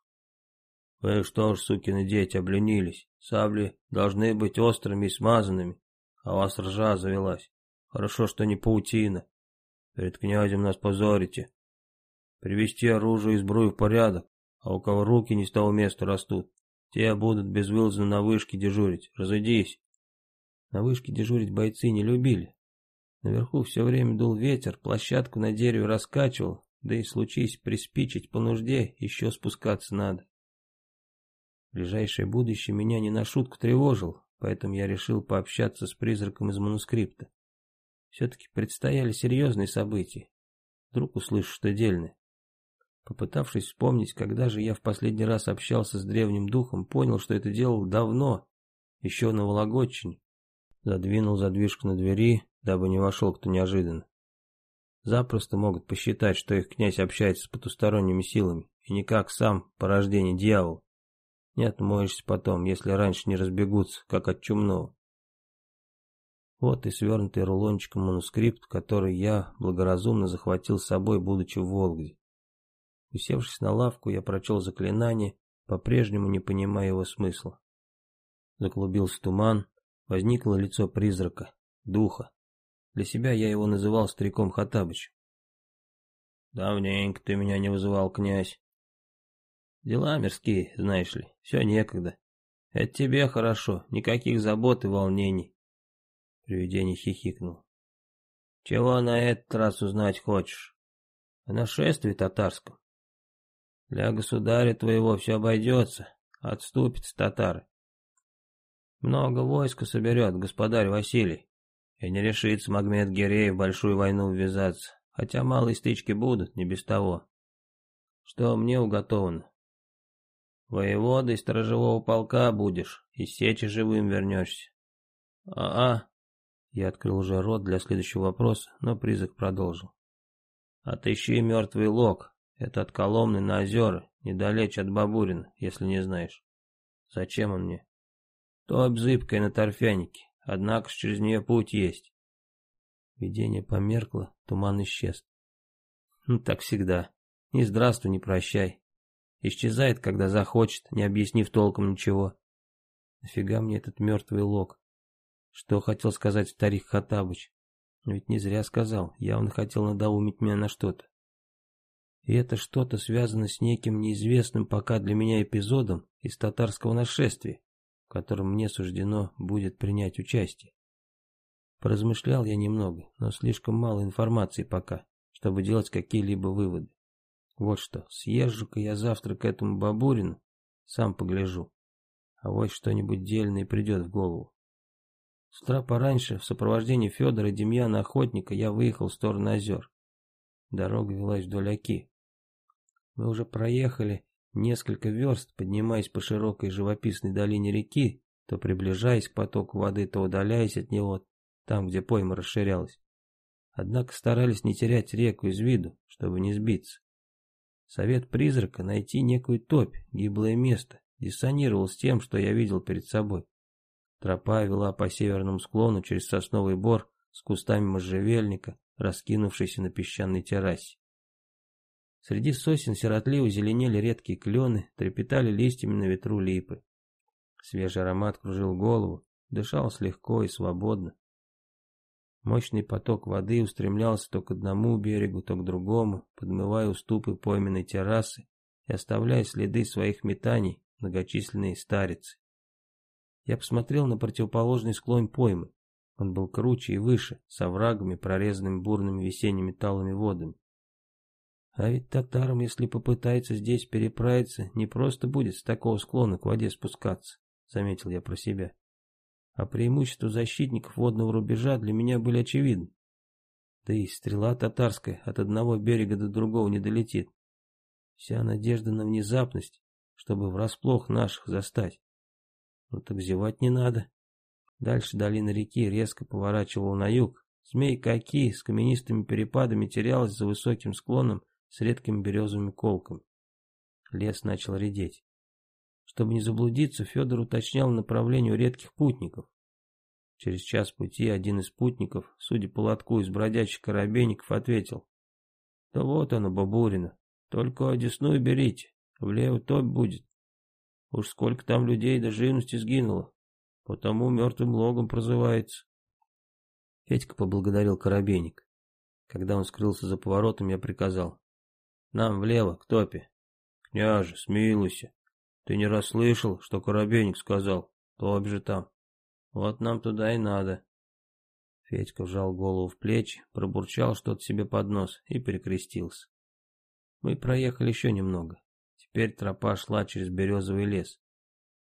«Вы что ж, сукины дети, обленились? Сабли должны быть острыми и смазанными, а у вас ржа завелась. Хорошо, что не паутина. Перед князем нас позорите. Привести оружие и сбрую в порядок, а у кого руки не с того места растут, те будут безвылазно на вышке дежурить. Разойдись!» На вышке дежурить бойцы не любили, Наверху все время дул ветер, площадку на дереве раскачивал, да и случись приспичить по нужде, еще спускаться надо. Ближайшее будущее меня не на шутку тревожило, поэтому я решил пообщаться с призраком из манускрипта. Все-таки предстояли серьезные события. Вдруг услышу что дельное. Попытавшись вспомнить, когда же я в последний раз общался с древним духом, понял, что это делал давно, еще на Вологодчине. Задвинул задвижку на двери, дабы не вошел кто неожиданно. Запросто могут посчитать, что их князь общается с потусторонними силами, и никак сам порождение дьявол. Не отмоешься потом, если раньше не разбегутся, как от чумного. Вот и свернутый рулончиком манускрипт, который я благоразумно захватил с собой, будучи в Волгде. Усевшись на лавку, я прочел заклинание, по-прежнему не понимая его смысла. Заклубился туман, возникло лицо призрака, духа. Для себя я его называл стариком Хатабычем. «Давненько ты меня не вызывал, князь». «Дела мирские, знаешь ли, все некогда. Это тебе хорошо, никаких забот и волнений». Привидение хихикнул. «Чего на этот раз узнать хочешь?» «О нашествии татарском». «Для государя твоего все обойдется, отступятся татары. Много войска соберет господарь Василий. И не решится Магмед Гирей в большую войну ввязаться, хотя малые стычки будут, не без того. Что мне уготовано? Воеводой сторожевого полка будешь, из сечи живым вернешься. А-а. Я открыл уже рот для следующего вопроса, но призрак продолжил. Отыщи мертвый лог. Это от Коломны на озера, недалече от Бабурина, если не знаешь. Зачем он мне? То обзыбкой на торфянике. Однако через нее путь есть. Видение померкло, туман исчез. Ну, так всегда. Ни здравствуй, ни прощай. Исчезает, когда захочет, не объяснив толком ничего. Нафига мне этот мертвый лог? Что хотел сказать старик Хатабыч? Ведь не зря сказал, явно хотел надоумить меня на что-то. И это что-то связано с неким неизвестным пока для меня эпизодом из татарского нашествия котором мне суждено будет принять участие. Поразмышлял я немного, но слишком мало информации пока, чтобы делать какие-либо выводы. Вот что, съезжу-ка я завтра к этому Бабурину, сам погляжу. А вот что-нибудь дельное придет в голову. С утра пораньше, в сопровождении Федора и Демьяна Охотника, я выехал в сторону озер. Дорога велась вдоль оки. Мы уже проехали Несколько верст, поднимаясь по широкой живописной долине реки, то приближаясь к потоку воды, то удаляясь от него, там, где пойма расширялась. Однако старались не терять реку из виду, чтобы не сбиться. Совет призрака найти некую топь, гиблое место, диссонировал с тем, что я видел перед собой. Тропа вела по северному склону через сосновый бор с кустами можжевельника, раскинувшийся на песчаной террасе. Среди сосен сиротливо зеленели редкие клены, трепетали листьями на ветру липы. Свежий аромат кружил голову, дышал легко и свободно. Мощный поток воды устремлялся то к одному берегу, то к другому, подмывая уступы пойменной террасы и оставляя следы своих метаний многочисленные старицы. Я посмотрел на противоположный склон поймы. Он был круче и выше, с оврагами, прорезанными бурными весенними талыми водами. А ведь татарам, если попытается здесь переправиться, не просто будет с такого склона к воде спускаться, заметил я про себя. А преимущества защитников водного рубежа для меня были очевидны. Да и стрела татарская от одного берега до другого не долетит. Вся надежда на внезапность, чтобы врасплох наших застать. Ну так зевать не надо. Дальше долина реки резко поворачивала на юг. Змей-коки с каменистыми перепадами терялась за высоким склоном с редкими березовыми колками. Лес начал редеть. Чтобы не заблудиться, Федор уточнял направление у редких путников. Через час пути один из путников, судя по лотку из бродячих коробейников, ответил. «Да вот оно, Бабурина, только одесную берите, влево топь будет. Уж сколько там людей до живности сгинуло, потому мертвым логом прозывается. Федька поблагодарил коробейник. Когда он скрылся за поворотом, я приказал. Нам влево, к топе. Княже, смилуйся. Ты не расслышал, что коробейник сказал? Топь же там. Вот нам туда и надо. Федька вжал голову в плечи, пробурчал что-то себе под нос и перекрестился. Мы проехали еще немного. Теперь тропа шла через березовый лес.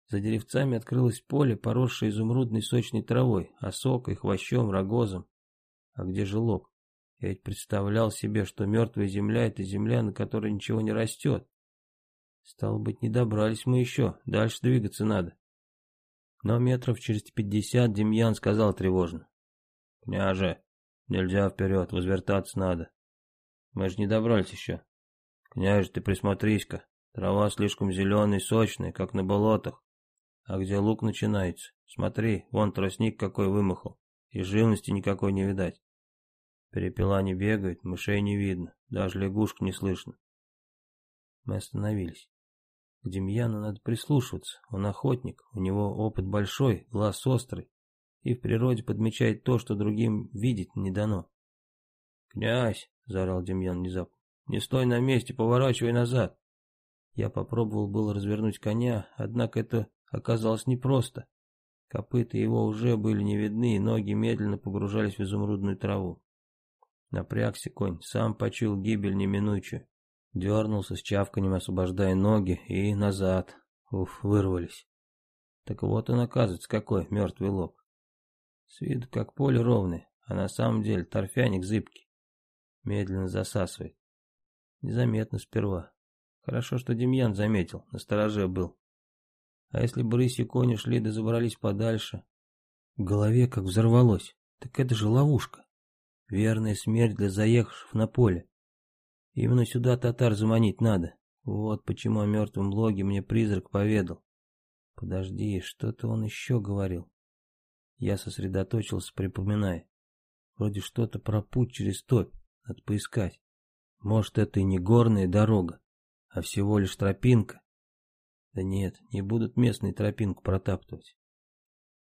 За деревцами открылось поле, поросшее изумрудной сочной травой, осокой, хвощом, рогозом. А где же лог? Я ведь представлял себе, что мертвая земля — это земля, на которой ничего не растет. Стало быть, не добрались мы еще, дальше двигаться надо. Но метров через пятьдесят Демьян сказал тревожно. «Княже, нельзя вперед, возвертаться надо. Мы же не добрались еще. Княже, ты присмотрись-ка, трава слишком зеленая и сочная, как на болотах. А где лук начинается? Смотри, вон тростник какой вымахал, и живности никакой не видать. Перепела не бегает, мышей не видно, даже лягушек не слышно. Мы остановились. К Демьяну надо прислушиваться, он охотник, у него опыт большой, глаз острый, и в природе подмечает то, что другим видеть не дано. «Князь!» — заорал Демьян внезапно. Не стой на месте, поворачивай назад. Я попробовал было развернуть коня, однако это оказалось непросто. Копыта его уже были не видны, и ноги медленно погружались в изумрудную траву. Напрягся конь, сам почуял гибель неминучую. Дернулся с чавканем, освобождая ноги, и назад. Уф, вырвались. Так вот он, оказывается, какой мертвый лоб. С виду как поле ровное, а на самом деле торфяник зыбкий. Медленно засасывает. Незаметно сперва. Хорошо, что Демьян заметил, на стороже был. А если бы рысь и кони шли да забрались подальше? В голове как взорвалось. Так это же ловушка. Верная смерть для заехавших на поле. Именно сюда татар заманить надо. Вот почему о мертвом логе мне призрак поведал. Подожди, что-то он еще говорил. Я сосредоточился, припоминая. Вроде что-то про путь через топь. Надо поискать. Может, это и не горная дорога, а всего лишь тропинка? Да нет, не будут местные тропинку протаптывать.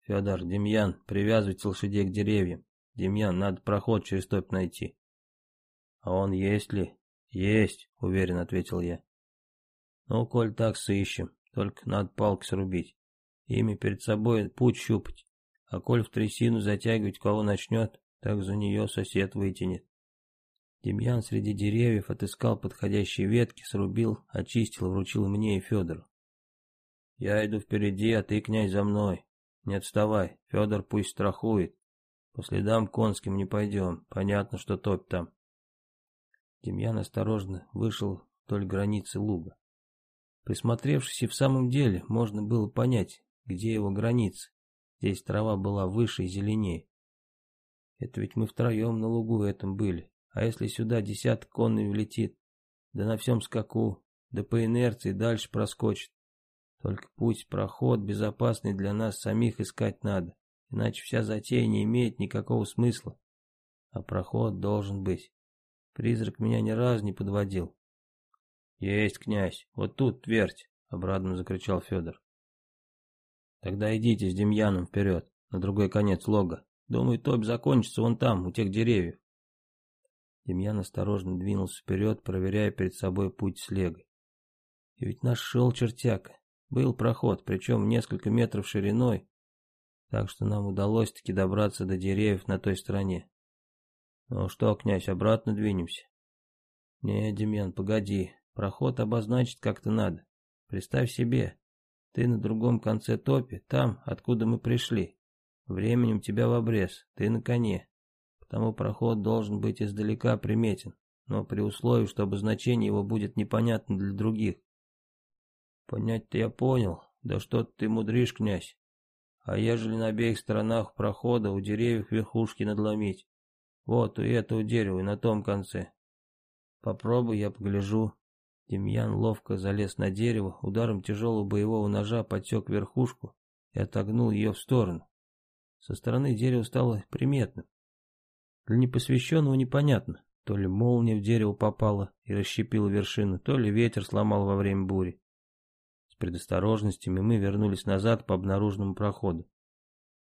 Федор, Демьян, привязывайте лошадей к деревьям. Демьян, надо проход через топ найти. А он есть ли? Есть, уверенно ответил я. Ну, коль так, сыщем, только надо палки срубить. Ими перед собой путь щупать. А коль в трясину затягивать кого начнет, так за нее сосед вытянет. Демьян среди деревьев отыскал подходящие ветки, срубил, очистил, вручил мне и Федору. «Я иду впереди, а ты, князь, за мной. Не отставай, Федор пусть страхует. По следам конским не пойдем, понятно, что топь там». Демьян осторожно вышел вдоль границы луга. Присмотревшись и в самом деле, можно было понять, где его граница. Здесь трава была выше и зеленее. Это ведь мы втроем на лугу этом были. А если сюда десяток конный влетит, да на всем скаку, да по инерции дальше проскочит. Только путь, проход безопасный для нас самих искать надо, иначе вся затея не имеет никакого смысла. А проход должен быть. Призрак меня ни разу не подводил. «Есть, князь, вот тут твердь!» — обрадованно закричал Федор. «Тогда идите с Демьяном вперед, на другой конец лога. Думаю, топь закончится вон там, у тех деревьев. Демьян осторожно двинулся вперед, проверяя перед собой путь с легой. И ведь наш шел чертяка. Был проход, причем несколько метров шириной, так что нам удалось таки добраться до деревьев на той стороне. Ну что, князь, обратно двинемся? Не, Демьян, погоди, проход обозначить как-то надо. Представь себе, ты на другом конце топи, там, откуда мы пришли. Временем тебя в обрез, ты на коне потому проход должен быть издалека приметен. но при условии, что обозначение его будет непонятно для других. Понять-то я понял, да что ты мудришь, князь. А ежели на обеих сторонах прохода у деревьев верхушки надломить? Вот у этого дерева и на том конце. Попробуй, я погляжу. Демьян ловко залез на дерево, ударом тяжелого боевого ножа подсек верхушку и отогнул ее в сторону. Со стороны дерева стало приметным. Для непосвященного непонятно, то ли молния в дерево попала и расщепила вершину, то ли ветер сломал во время бури. Предосторожностями мы вернулись назад по обнаруженному проходу.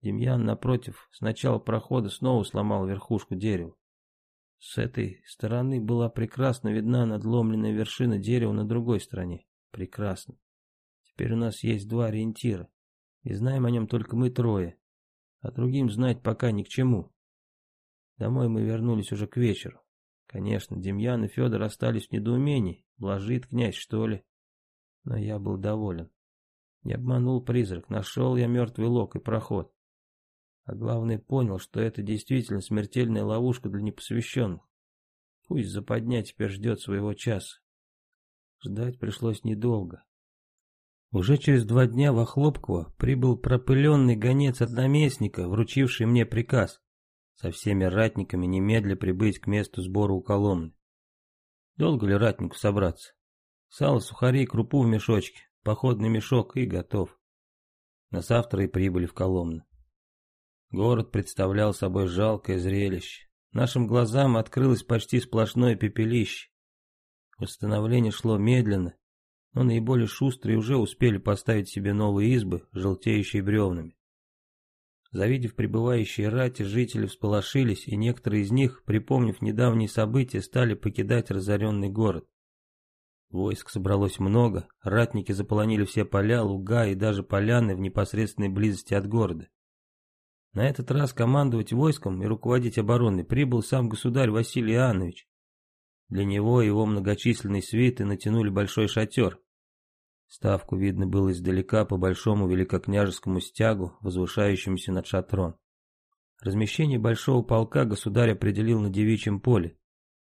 Демьян, напротив, с начала прохода снова сломал верхушку дерева. С этой стороны была прекрасно видна надломленная вершина дерева на другой стороне. Прекрасно. Теперь у нас есть два ориентира, и знаем о нем только мы трое, а другим знать пока ни к чему. Домой мы вернулись уже к вечеру. Конечно, Демьян и Федор остались в недоумении, блажит князь, что ли. Но я был доволен. Не обманул призрак, нашел я мертвый лог и проход. А главное, понял, что это действительно смертельная ловушка для непосвященных. Пусть западня теперь ждет своего часа. Ждать пришлось недолго. Уже через два дня во Хлопково прибыл пропыленный гонец от наместника, вручивший мне приказ со всеми ратниками немедля прибыть к месту сбора у Коломны. Долго ли ратнику собраться? Сало, сухари и крупу в мешочке, походный мешок и готов. На завтра и прибыли в Коломну. Город представлял собой жалкое зрелище. Нашим глазам открылось почти сплошное пепелище. Восстановление шло медленно, но наиболее шустрые уже успели поставить себе новые избы, желтеющие бревнами. Завидев прибывающие рати, жители всполошились, и некоторые из них, припомнив недавние события, стали покидать разоренный город. Войск собралось много, ратники заполонили все поля, луга и даже поляны в непосредственной близости от города. На этот раз командовать войском и руководить обороной прибыл сам государь Василий Иоаннович. Для него и его многочисленные свиты натянули большой шатер. Ставку видно было издалека по большому великокняжескому стягу, возвышающемуся над шатром. Размещение большого полка государь определил на девичьем поле.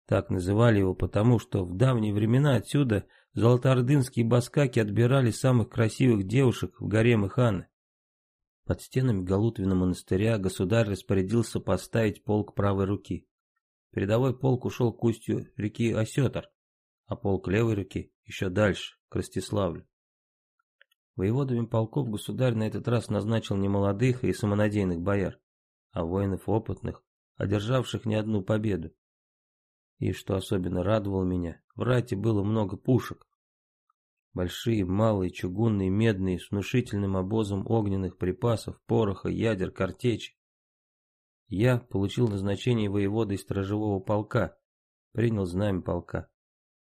Так называли его потому, что в давние времена отсюда золотоордынские баскаки отбирали самых красивых девушек в гаремы хана. Под стенами Галутвина монастыря государь распорядился поставить полк правой руки. Передовой полк ушел к устью реки Осетр, а полк левой руки еще дальше, к Ростиславлю. Воеводами полков государь на этот раз назначил не молодых и самонадеянных бояр, а воинов опытных, одержавших не одну победу. И что особенно радовало меня, в рате было много пушек, Большие, малые, чугунные, медные, с внушительным обозом огненных припасов, пороха, ядер, картечи. Я получил назначение воевода из сторожевого полка, принял знамя полка.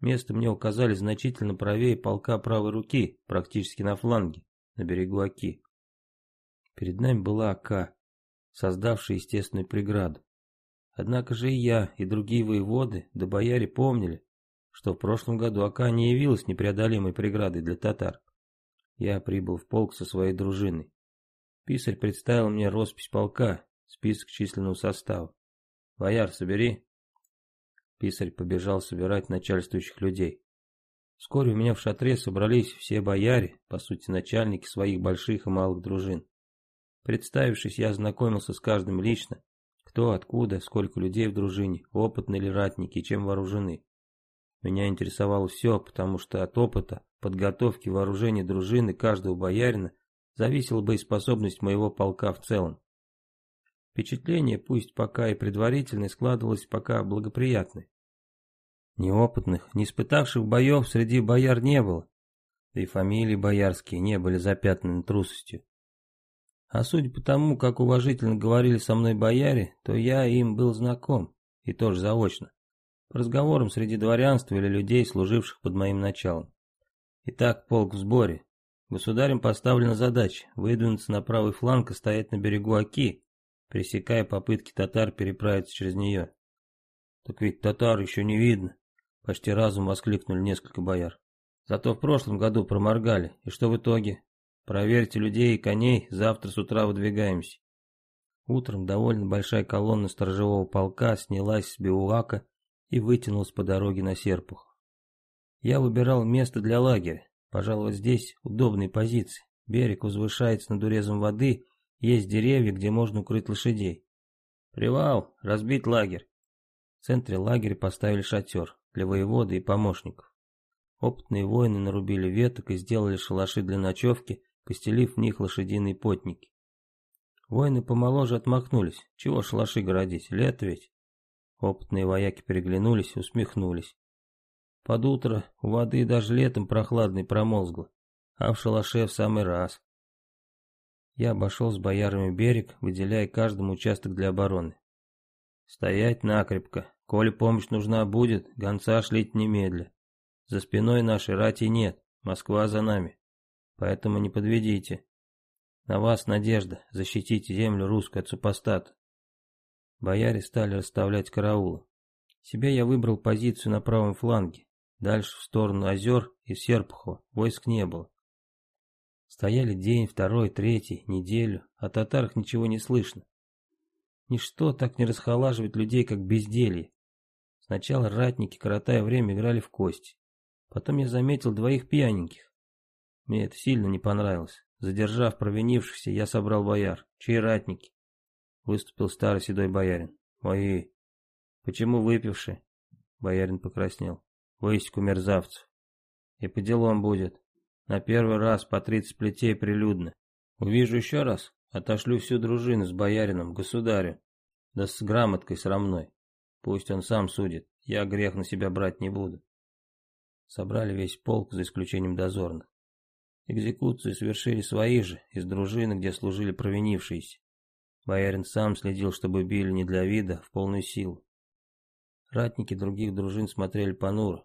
Место мне указали значительно правее полка правой руки, практически на фланге, на берегу Оки. Перед нами была Ока, создавшая естественную преграду. Однако же и я, и другие воеводы, да бояре помнили, что в прошлом году Ака не явилась непреодолимой преградой для татар. Я прибыл в полк со своей дружиной. Писарь представил мне роспись полка, список численного состава. «Бояр, собери». Писарь побежал собирать начальствующих людей. Вскоре у меня в шатре собрались все бояре, по сути начальники своих больших и малых дружин. Представившись, я знакомился с каждым лично, кто, откуда, сколько людей в дружине, опытные ли ратники, чем вооружены. Меня интересовало все, потому что от опыта, подготовки, вооружения дружины каждого боярина зависела боеспособность моего полка в целом. Впечатление, пусть пока и предварительное, складывалось пока благоприятное. Неопытных, не испытавших боев среди бояр не было, да и фамилии боярские не были запятнаны трусостью. А судя по тому, как уважительно говорили со мной бояре, то я им был знаком, и тоже заочно по разговорам среди дворянства или людей, служивших под моим началом. Итак, полк в сборе. Государем поставлена задача выдвинуться на правый фланг и стоять на берегу Оки, пресекая попытки татар переправиться через нее. Так ведь татар еще не видно, почти разум воскликнули несколько бояр. Зато в прошлом году проморгали, и что в итоге? Проверьте людей и коней, завтра с утра выдвигаемся. Утром довольно большая колонна сторожевого полка снялась с Биулака и вытянулась по дороге на Серпухов. Я выбирал место для лагеря. Пожалуй, здесь удобные позиции. Берег возвышается над урезом воды, есть деревья, где можно укрыть лошадей. Привал, разбить лагерь. В центре лагеря поставили шатер для воеводы и помощников. Опытные воины нарубили веток и сделали шалаши для ночевки, постелив в них лошадиные потники. Воины помоложе отмахнулись. Чего шалаши городить, лето ведь. Опытные вояки переглянулись, усмехнулись. Под утро у воды даже летом прохладной промолзгло, а в шалаше в самый раз. Я обошел с боярами берег, выделяя каждому участок для обороны. Стоять накрепко. Коли помощь нужна будет, гонца шлить немедля. За спиной нашей рати нет, Москва за нами. Поэтому не подведите. На вас надежда, защитите землю русскую от супостата. Бояре стали расставлять караулы. Себе я выбрал позицию на правом фланге. Дальше в сторону озер и Серпухова войск не было. Стояли день, второй, третий, неделю, о татарах ничего не слышно. Ничто так не расхолаживает людей, как безделье. Сначала ратники, коротая время, играли в кости. Потом я заметил двоих пьяненьких. Мне это сильно не понравилось. Задержав провинившихся, я собрал бояр. Чьи ратники? Выступил старый седой боярин. Мои. Почему выпившие? Боярин покраснел. Высеку мерзавцев. И по делам будет. На первый раз по тридцать плетей прилюдно. Увижу еще раз, отошлю всю дружину с боярином, государю. Да с грамоткой срамной. Пусть он сам судит, я грех на себя брать не буду. Собрали весь полк, за исключением дозорных. Экзекуцию совершили свои же, из дружины, где служили провинившиеся. Боярин сам следил, чтобы били не для вида, в полную силу. Ратники других дружин смотрели понуро.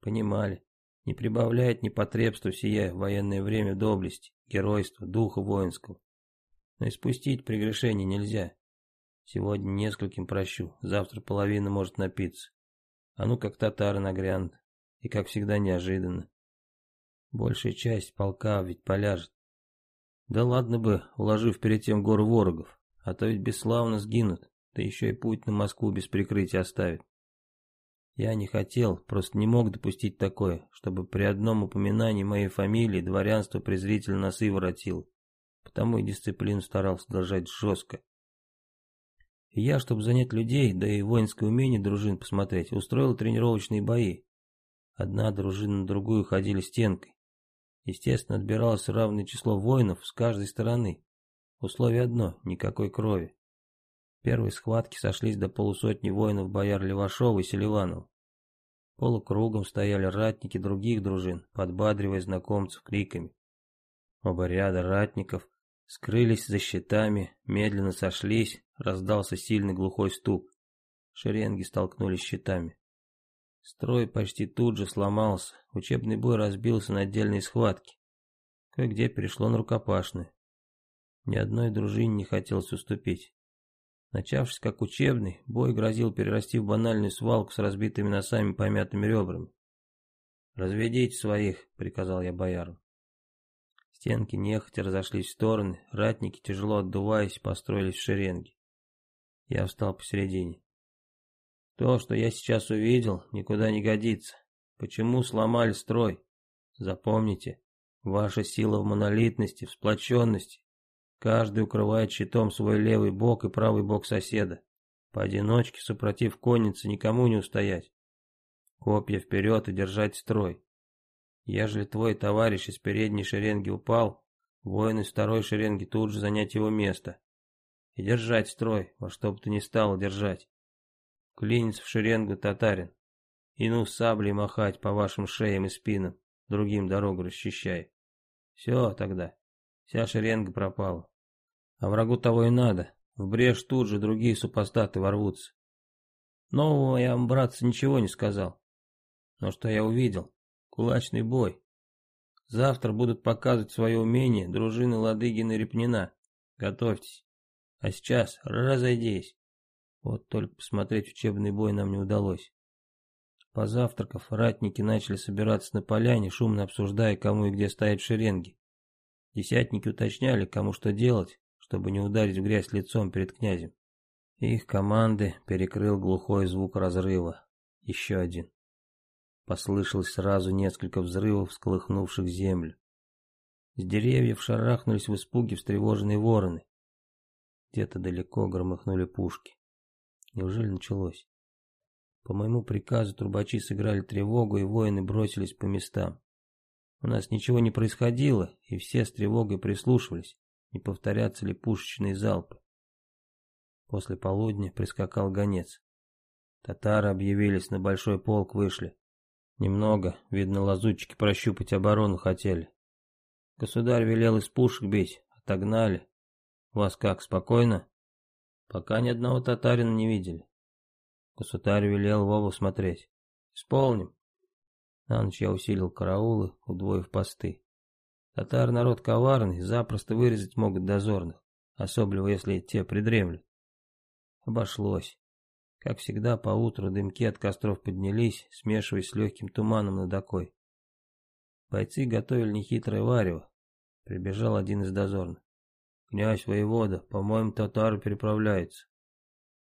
Понимали, не прибавляет ни потребства сия в военное время доблести, геройства, духа воинского. Но и спустить прегрешение нельзя. Сегодня нескольким прощу, завтра половина может напиться. А ну как татары нагрянут. И как всегда неожиданно. Большая часть полка ведь поляжет. Да ладно бы, уложив перед тем гору ворогов, а то ведь бесславно сгинут, да еще и путь на Москву без прикрытия оставит. Я не хотел, просто не мог допустить такое, чтобы при одном упоминании моей фамилии дворянство презрительно носы воротило. Потому и дисциплину старался держать жестко. И я, чтобы занять людей, да и воинское умение дружин посмотреть, устроил тренировочные бои. Одна дружина на другую ходили стенкой. Естественно, отбиралось равное число воинов с каждой стороны. Условие одно – никакой крови. Первые схватки сошлись до полусотни воинов бояр Левашова и Селиванова. Полукругом стояли ратники других дружин, подбадривая знакомцев криками. Оба ряда ратников скрылись за щитами, медленно сошлись, раздался сильный глухой стук. Шеренги столкнулись щитами. Строй почти тут же сломался, учебный бой разбился на отдельные схватки. Кое-где перешло на рукопашную. Ни одной дружине не хотелось уступить. Начавшись как учебный, бой грозил перерасти в банальную свалку с разбитыми носами и помятыми ребрами. «Разведите своих», — приказал я бояру. Стенки нехотя разошлись в стороны, ратники, тяжело отдуваясь, построились в шеренги. Я встал посередине. То, что я сейчас увидел, никуда не годится. Почему сломали строй? Запомните, ваша сила в монолитности, в сплоченности, Каждый укрывает щитом свой левый бок и правый бок соседа. Поодиночке, супротив конницы, никому не устоять. Копья вперед и держать строй. Ежели твой товарищ из передней шеренги упал, воин из второй шеренги тут же занять его место. И держать строй, во что бы то ни стало держать. Клинец в шеренгу татарин. И ну саблей махать по вашим шеям и спинам, другим дорогу расчищай. Все тогда, вся шеренга пропала. А врагу того и надо. В брешь тут же другие супостаты ворвутся. Нового я вам, братцы, ничего не сказал. Но что я увидел? Кулачный бой. Завтра будут показывать свое умение дружины Ладыгина и Репнина. Готовьтесь. А сейчас разойдись. Вот только посмотреть учебный бой нам не удалось. Позавтракав, ратники начали собираться на поляне, шумно обсуждая, кому и где стоять в шеренге. Десятники уточняли, кому что делать, чтобы не ударить в грязь лицом перед князем. Их команды перекрыл глухой звук разрыва. Еще один. Послышалось сразу несколько взрывов, всколыхнувших землю. С деревьев шарахнулись в испуге встревоженные вороны. Где-то далеко громыхнули пушки. Неужели началось? По моему приказу трубачи сыграли тревогу, и воины бросились по местам. У нас ничего не происходило, и все с тревогой прислушивались, не повторятся ли пушечные залпы. После полудня прискакал гонец. Татары объявились, на большой полк вышли. Немного, видно, лазутчики прощупать оборону хотели. Государь велел из пушек бить, отогнали. Вас как, спокойно? Пока ни одного татарина не видели. Государь велел Вову смотреть. Исполним. На ночь я усилил караулы, удвоив посты. Татар народ коварный, запросто вырезать могут дозорных, особенно если те придремлют. Обошлось. Как всегда, поутру дымки от костров поднялись, смешиваясь с легким туманом над окой. Бойцы готовили нехитрое варево. Прибежал один из дозорных. «Князь воевода, по-моему, татары переправляются».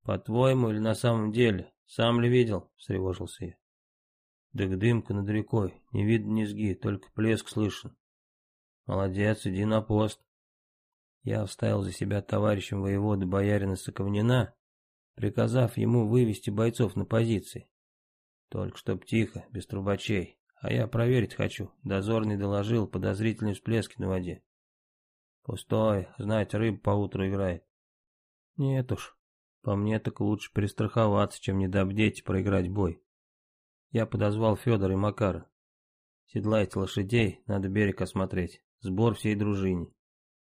«По-твоему или на самом деле? Сам ли видел?» — встревожился я. «Так дымка над рекой, не видно низги, только плеск слышен». «Молодец, иди на пост». Я вставил за себя товарищем воевода боярина Соковнина, приказав ему вывести бойцов на позиции. Только чтоб тихо, без трубачей. А я проверить хочу. Дозорный доложил подозрительные всплески на воде. Пустой, знать, рыба поутру играет. Нет уж, по мне так лучше перестраховаться, чем не добдеть и проиграть бой. Я подозвал Федора и Макара. Седлайте лошадей, надо берег осмотреть. Сбор всей дружине.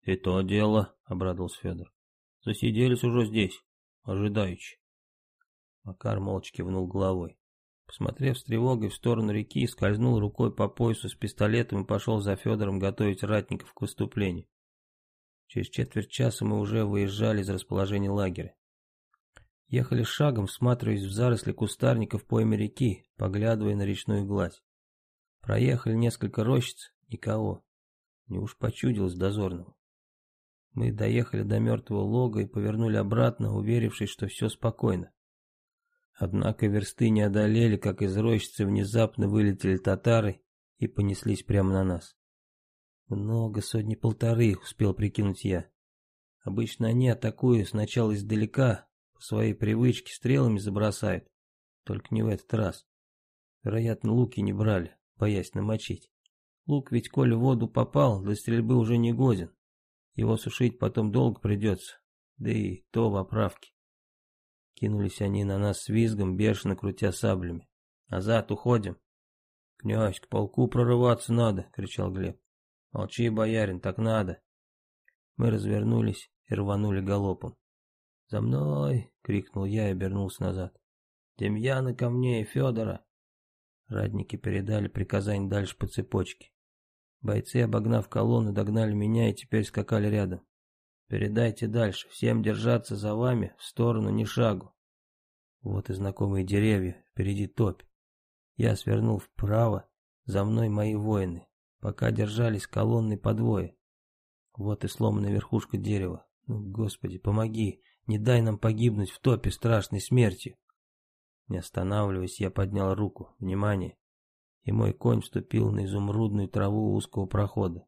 И то дело, обрадовался Федор. Засиделись уже здесь ожидаючи. Макар молча кивнул головой. Посмотрев с тревогой в сторону реки, скользнул рукой по поясу с пистолетом и пошел за Федором готовить ратников к выступлению. Через четверть часа мы уже выезжали из расположения лагеря. Ехали шагом, всматриваясь в заросли кустарников пойме реки, поглядывая на речную гладь. Проехали несколько рощиц, никого. Не уж почудилось дозорного. Мы доехали до мертвого лога и повернули обратно, уверившись, что все спокойно. Однако версты не одолели, как из рощицы внезапно вылетели татары и понеслись прямо на нас. Много, сотни полторы, успел прикинуть я. Обычно они, атакуя сначала издалека, по своей привычке стрелами забросают. Только не в этот раз. Вероятно, луки не брали, боясь намочить. Лук ведь, коли в воду попал, для стрельбы уже не годен. Его сушить потом долго придется, да и то в оправке. Кинулись они на нас с визгом, бешено крутя саблями. «Назад уходим!» «Князь, к полку прорываться надо!» — кричал Глеб. «Молчи, боярин, так надо!» Мы развернулись и рванули галопом. «За мной!» — крикнул я и обернулся назад. «Демьяна ко мне и Федора!» Радники передали приказание дальше по цепочке. Бойцы, обогнав колонну, догнали меня и теперь скакали рядом. Передайте дальше, всем держаться за вами, в сторону ни шагу. Вот и знакомые деревья, впереди топь. Я свернул вправо, за мной мои воины, пока держались колонны по двое. Вот и сломанная верхушка дерева. Ну, Господи, помоги, не дай нам погибнуть в топе страшной смертью. Не останавливаясь, я поднял руку. Внимание! и мой конь вступил на изумрудную траву узкого прохода.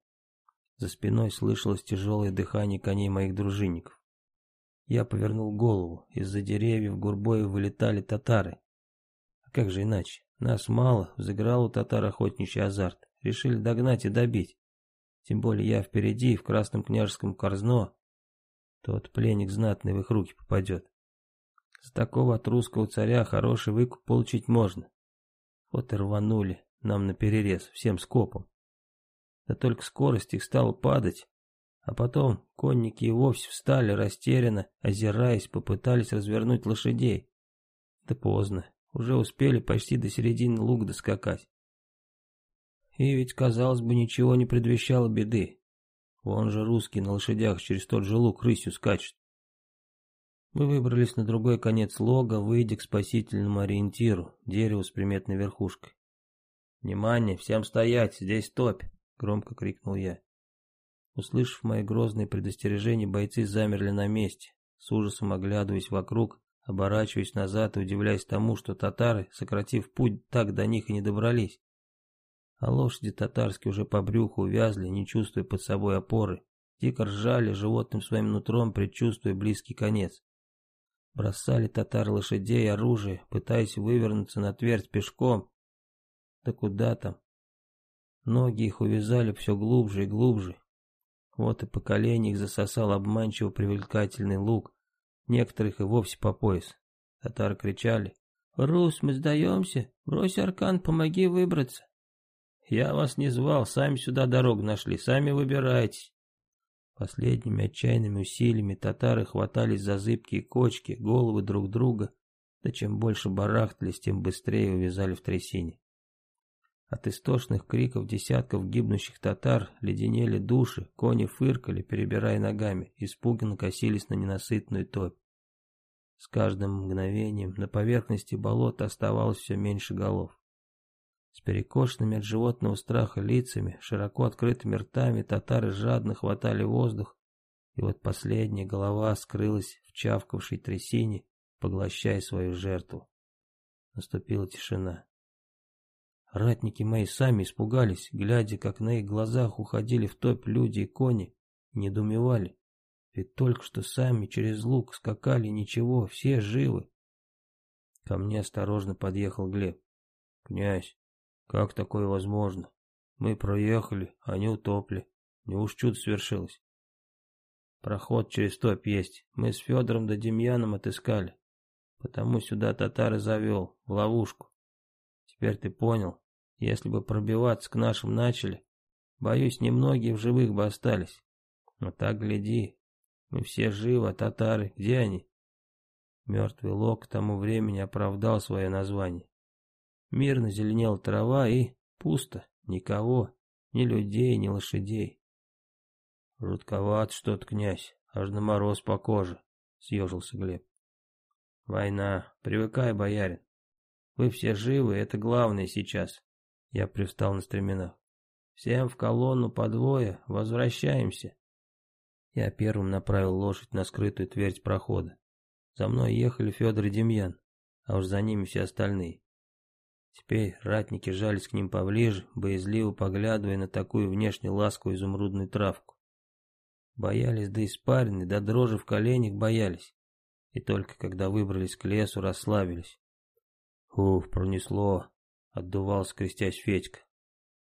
За спиной слышалось тяжелое дыхание коней моих дружинников. Я повернул голову, из-за деревьев гурбой вылетали татары. А как же иначе? Нас мало, взыграл у татар охотничий азарт. Решили догнать и добить. Тем более я впереди, в красном княжеском корзно. Тот пленник знатный в их руки попадет. За такого от русского царя хороший выкуп получить можно. Вот и рванули, нам на перерез, всем скопом. Да только скорость их стала падать, а потом конники и вовсе встали растерянно, озираясь, попытались развернуть лошадей. Да поздно, уже успели почти до середины луг доскакать. И ведь, казалось бы, ничего не предвещало беды. Вон же русский на лошадях через тот же луг рысью скачет. Мы выбрались на другой конец лога, выйдя к спасительному ориентиру, дереву с приметной верхушкой. «Внимание, всем стоять, здесь топь!» — громко крикнул я. Услышав мои грозные предостережения, бойцы замерли на месте, с ужасом оглядываясь вокруг, оборачиваясь назад и удивляясь тому, что татары, сократив путь, так до них и не добрались. А лошади татарские уже по брюху увязли, не чувствуя под собой опоры. Дико ржали животным своим нутром, предчувствуя близкий конец. Бросали татары лошадей, оружие, пытаясь вывернуться на твердь пешком. Да куда там? Ноги их увязали все глубже и глубже. Вот и по колени их засосал обманчиво привлекательный лук, некоторых и вовсе по пояс. Татары кричали. «Рус, мы сдаемся! Брось аркан, помоги выбраться!» «Я вас не звал, сами сюда дорогу нашли, сами выбирайтесь!» Последними отчаянными усилиями татары хватались за зыбкие кочки, головы друг друга, да чем больше барахтались, тем быстрее увязали в трясине. От истошных криков десятков гибнущих татар леденели души, кони фыркали, перебирая ногами, испуганно косились на ненасытную топь. С каждым мгновением на поверхности болота оставалось все меньше голов. С перекошенными от животного страха лицами, широко открытыми ртами татары жадно хватали воздух, и вот последняя голова скрылась в чавкавшей трясине, поглощая свою жертву. Наступила тишина. Ратники мои сами испугались, глядя, как на их глазах уходили в топь люди и кони, и недоумевали. Ведь только что сами через лук скакали, ничего, все живы. Ко мне осторожно подъехал Глеб. «Князь, как такое возможно? Мы проехали, они утопли. Не уж чудо свершилось?» «Проход через топь есть. Мы с Федором да Демьяном отыскали. Потому сюда татары завел, в ловушку. Теперь ты понял, если бы пробиваться к нашим начали, боюсь, немногие в живых бы остались. Но так гляди, мы все живы, а татары, где они? Мертвый лог к тому времени оправдал свое название. Мирно зеленела трава и пусто, никого, ни людей, ни лошадей. Жутковат что-то, князь, аж на мороз по коже, съежился Глеб. Война, привыкай, боярин. Вы все живы, это главное сейчас. Я привстал на стременах. Всем в колонну по двое, возвращаемся. Я первым направил лошадь на скрытую твердь прохода. За мной ехали Федор и Демьян, а уж за ними все остальные. Теперь ратники жались к ним поближе, боязливо поглядывая на такую внешне ласковую изумрудную травку. Боялись до испарины, до дрожи в коленях боялись. И только когда выбрались к лесу, расслабились. Ух, пронесло, Отдувался, крестясь Федька.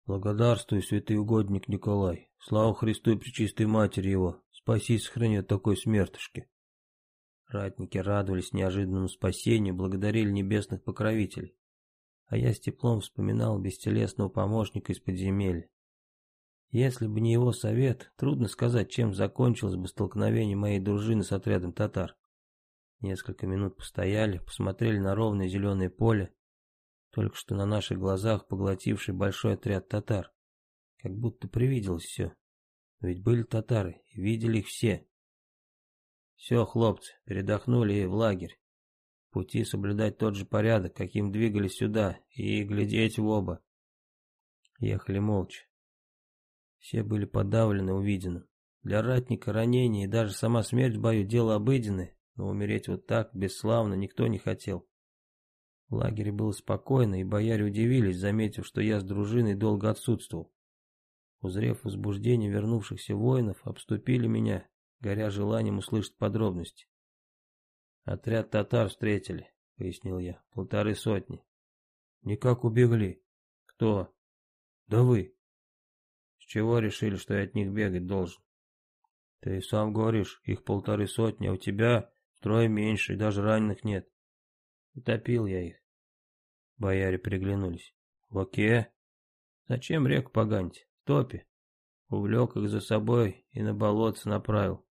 Благодарствуй, святый угодник Николай. Слава Христу и Пречистой Матери Его. Спаси и сохрани от такой смертушки. Ратники радовались неожиданному спасению, благодарили небесных покровителей. А я с теплом вспоминал бестелесного помощника из подземелья. Если бы не его совет, трудно сказать, чем закончилось бы столкновение моей дружины с отрядом татар. Несколько минут постояли, посмотрели на ровное зеленое поле, только что на наших глазах поглотивший большой отряд татар. Как будто привиделось все. Ведь были татары, и видели их все. Все, хлопцы, передохнули и в лагерь. Пути соблюдать тот же порядок, каким двигались сюда, и глядеть в оба. Ехали молча. Все были подавлены увиденным. Для ратника ранение и даже сама смерть в бою дело обыденное, но умереть вот так, бесславно, никто не хотел. В лагере было спокойно, и бояре удивились, заметив, что я с дружиной долго отсутствовал. Узрев возбуждение вернувшихся воинов, обступили меня, горя желанием услышать подробности. «Отряд татар встретили», — пояснил я, — «полторы сотни». «Никак убегли». «Кто?» «Да вы». «С чего решили, что я от них бегать должен?» «Ты сам говоришь, их полторы сотни, а у тебя трое меньше, и даже раненых нет». «Утопил я их. Бояре приглянулись. В оке? Зачем реку поганить? В топе. Увлек их за собой и на болотце направил.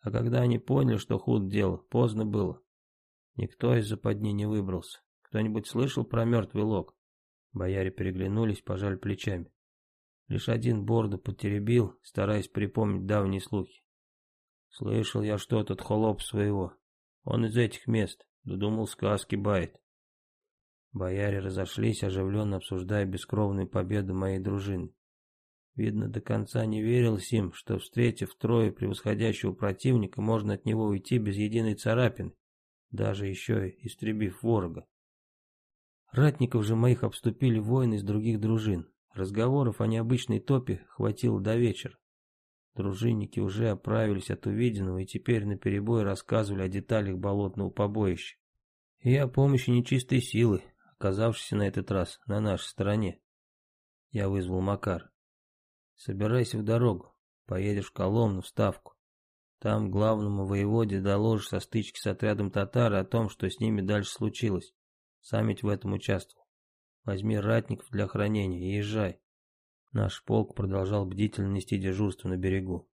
А когда они поняли, что худ дело, поздно было. Никто из западни не выбрался. Кто-нибудь слышал про мертвый лог? Бояре переглянулись, пожали плечами. Лишь один борду потеребил, стараясь припомнить давние слухи. Слышал я что-то от холоп своего. Он из этих мест, додумал сказки бает. Бояре разошлись, оживленно обсуждая бескровную победу моей дружины. Видно, до конца не верилось им, что, встретив трое превосходящего противника, можно от него уйти без единой царапины, даже еще истребив ворога. Ратников же моих обступили воины из других дружин. Разговоров о необычной топе хватило до вечера. Дружинники уже оправились от увиденного и теперь наперебой рассказывали о деталях болотного побоища. И о помощи нечистой силы, оказавшейся на этот раз на нашей стороне. Я вызвал Макар. Собирайся в дорогу, поедешь в Коломну, в Ставку. Там главному воеводе доложишь со стычки с отрядом татар о том, что с ними дальше случилось. Сам ведь в этом участвовал. Возьми ратников для охранения и езжай. Наш полк продолжал бдительно нести дежурство на берегу.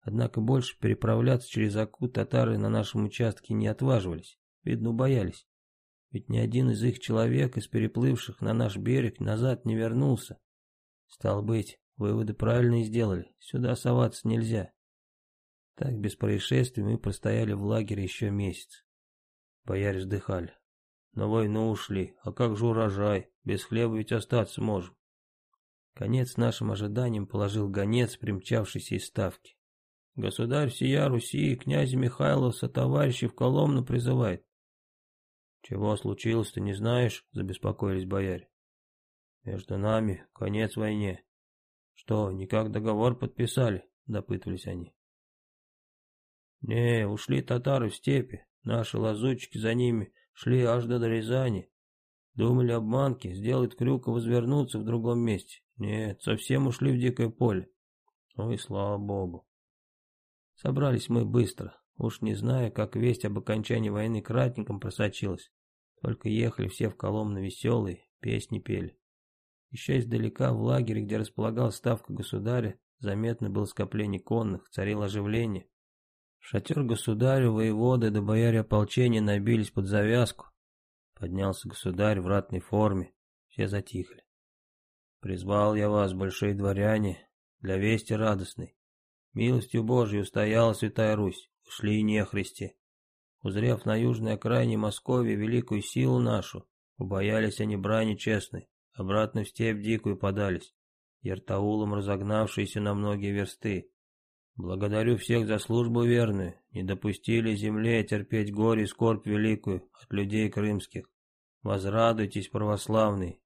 Однако больше переправляться через Аку татары на нашем участке не отваживались, видно, боялись. Ведь ни один из их человек, из переплывших на наш берег, назад не вернулся. Стал быть, выводы правильные сделали, сюда соваться нельзя. Так, без происшествий, мы простояли в лагере еще месяц. Бояре вздыхали. На войну ушли, а как же урожай? Без хлеба ведь остаться можем. Конец нашим ожиданиям положил гонец, примчавшийся из ставки. Государь всея Руси, князя Михайлова со товарищей в Коломну призывает. Чего случилось, ты не знаешь? Забеспокоились бояре. Между нами конец войне. Что, никак договор подписали? Допытывались они. Не, ушли татары в степи. Наши лазутчики за ними шли аж до Рязани. Думали обманки, сделать крюк и возвернуться в другом месте. Нет, совсем ушли в дикое поле. Ой, слава богу. Собрались мы быстро. Уж не знаю, как весть об окончании войны к ратникам просочилась. Только ехали все в Коломну веселые, песни пели. Еще издалека, в лагере, где располагалась ставка государя, заметно было скопление конных, царило оживление. Шатер государю, воеводы да бояре ополчения набились под завязку. Поднялся государь в ратной форме, все затихли. Призвал я вас, большие дворяне, для вести радостной. Милостью Божией устояла Святая Русь, ушли и нехристи. Узрев на южной окраине Москвы великую силу нашу, убоялись они брани честной, обратно в степь дикую подались, Ертаулом разогнавшиеся на многие версты. Благодарю всех за службу верную, не допустили земле терпеть горе и скорбь великую от людей крымских. Возрадуйтесь, православные,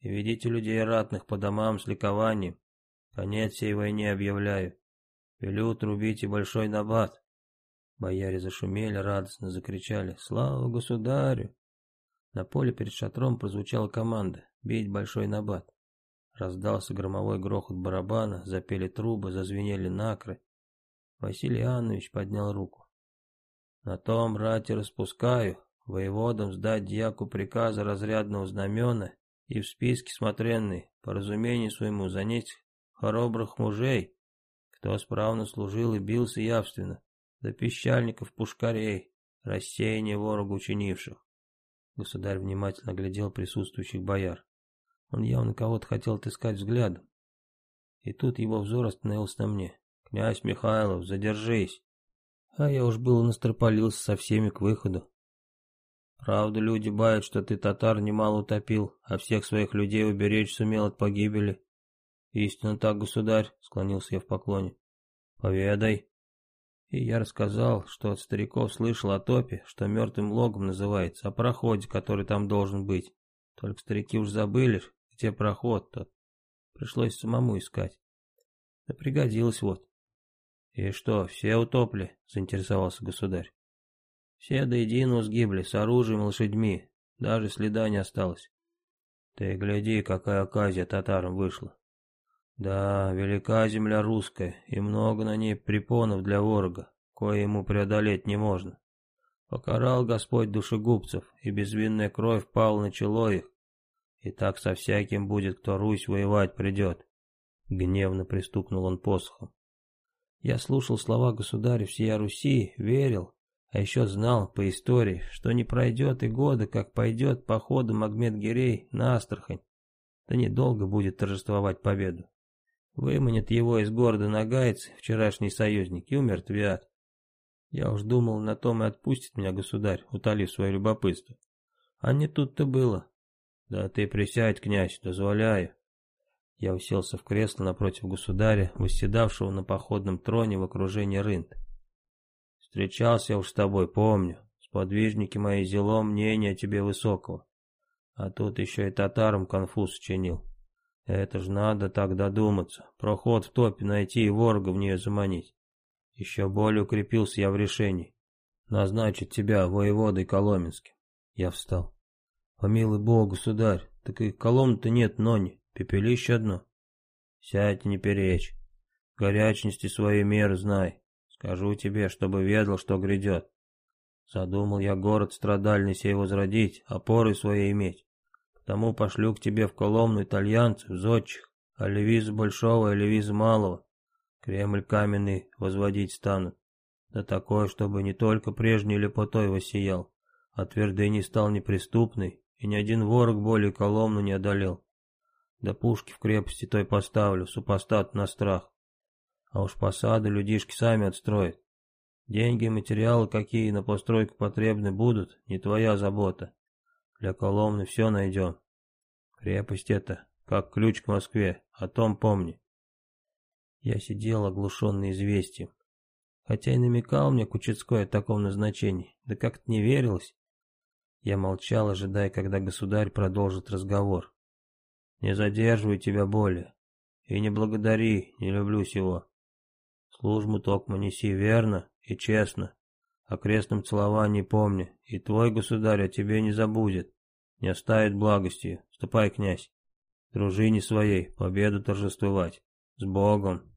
и ведите людей ратных по домам с ликованием. Конец всей войне объявляю. Велю трубите большой набат. Бояре зашумели, радостно закричали «Слава государю!». На поле перед шатром прозвучала команда «Бить большой набат». Раздался громовой грохот барабана, запели трубы, зазвенели накры. Василий Иоаннович поднял руку. На том рати распускаю, воеводам сдать дьяку приказа разрядного знамена и в списке смотренный, по разумению своему, занять хоробрых мужей, кто справно служил и бился явственно, до пищальников-пушкарей, рассеяние ворогу учинивших. Государь внимательно глядел присутствующих бояр. Он явно кого-то хотел отыскать взглядом. И тут его взор остановился на мне. «Князь Михайлов, задержись!» А я уж было настропалился со всеми к выходу. Правда, люди бают, что ты татар немало утопил, а всех своих людей уберечь сумел от погибели. Истинно так, государь, склонился я в поклоне. Поведай. И я рассказал, что от стариков слышал о топе, что мертвым логом называется, о проходе, который там должен быть. Только старики уж забыли, где проход тот. Пришлось самому искать. Да пригодилось вот. «И что, все утопли?» — заинтересовался государь. «Все до единого сгибли, с оружием и лошадьми, даже следа не осталось. Ты гляди, какая оказия татарам вышла. Да, велика земля русская, и много на ней препонов для ворога, кое ему преодолеть не можно. Покарал Господь душегубцев, и безвинная кровь пала на чело их. И так со всяким будет, кто Русь воевать придет. Гневно пристукнул он посохом. Я слушал слова государя всея Руси, верил, а еще знал по истории, что не пройдет и года, как пойдет походом Магмед-Гирей на Астрахань. Да недолго будет торжествовать победу. Выманят его из города Нагайцы, вчерашний союзник, и умертвят. Я уж думал, на том и отпустит меня государь, утолив свое любопытство. А не тут-то было. Да ты присядь, князь, дозволяю. Я уселся в кресло напротив государя, восседавшего на походном троне в окружении рынт. «Встречался я уж с тобой, помню», — сподвижники мои зело мнение о тебе высокого. А тут еще и татарам конфуз чинил. Это ж надо так додуматься, проход в топе найти и ворога в нее заманить. Еще более укрепился я в решении. Назначить тебя воеводой Коломенским. Я встал. Помилуй Бог, государь, так и коломны-то нет, нони, пепелище одно. Сядь, не перечь. Горячности своей меры знай. Скажу тебе, чтобы ведал, что грядет. Задумал я город страдальный сей возродить, опоры свои иметь. Потому пошлю к тебе в Коломну итальянцев, зодчих, а левиза большого и левиза малого. Кремль каменный возводить станут. Да такое, чтобы не только прежней лепотой воссиял, а твердыни стал неприступный, и ни один ворог более Коломну не одолел. Да пушки в крепости той поставлю, супостат на страх. А уж посады людишки сами отстроят. Деньги и материалы, какие на постройку потребны будут, не твоя забота. Для Коломны все найдем. Крепость эта, как ключ к Москве, о том помни. Я сидел оглушенный известием. Хотя и намекал мне Кучецкой о таком назначении, да как-то не верилось. Я молчал, ожидая, когда государь продолжит разговор. «Не задерживай тебя более. И не благодари, не люблю сего. Службу токмо неси верно и честно, о крестном целовании помни, и твой государь о тебе не забудет, не оставит благостью. Ступай, князь, дружине своей победу торжествовать. С Богом!»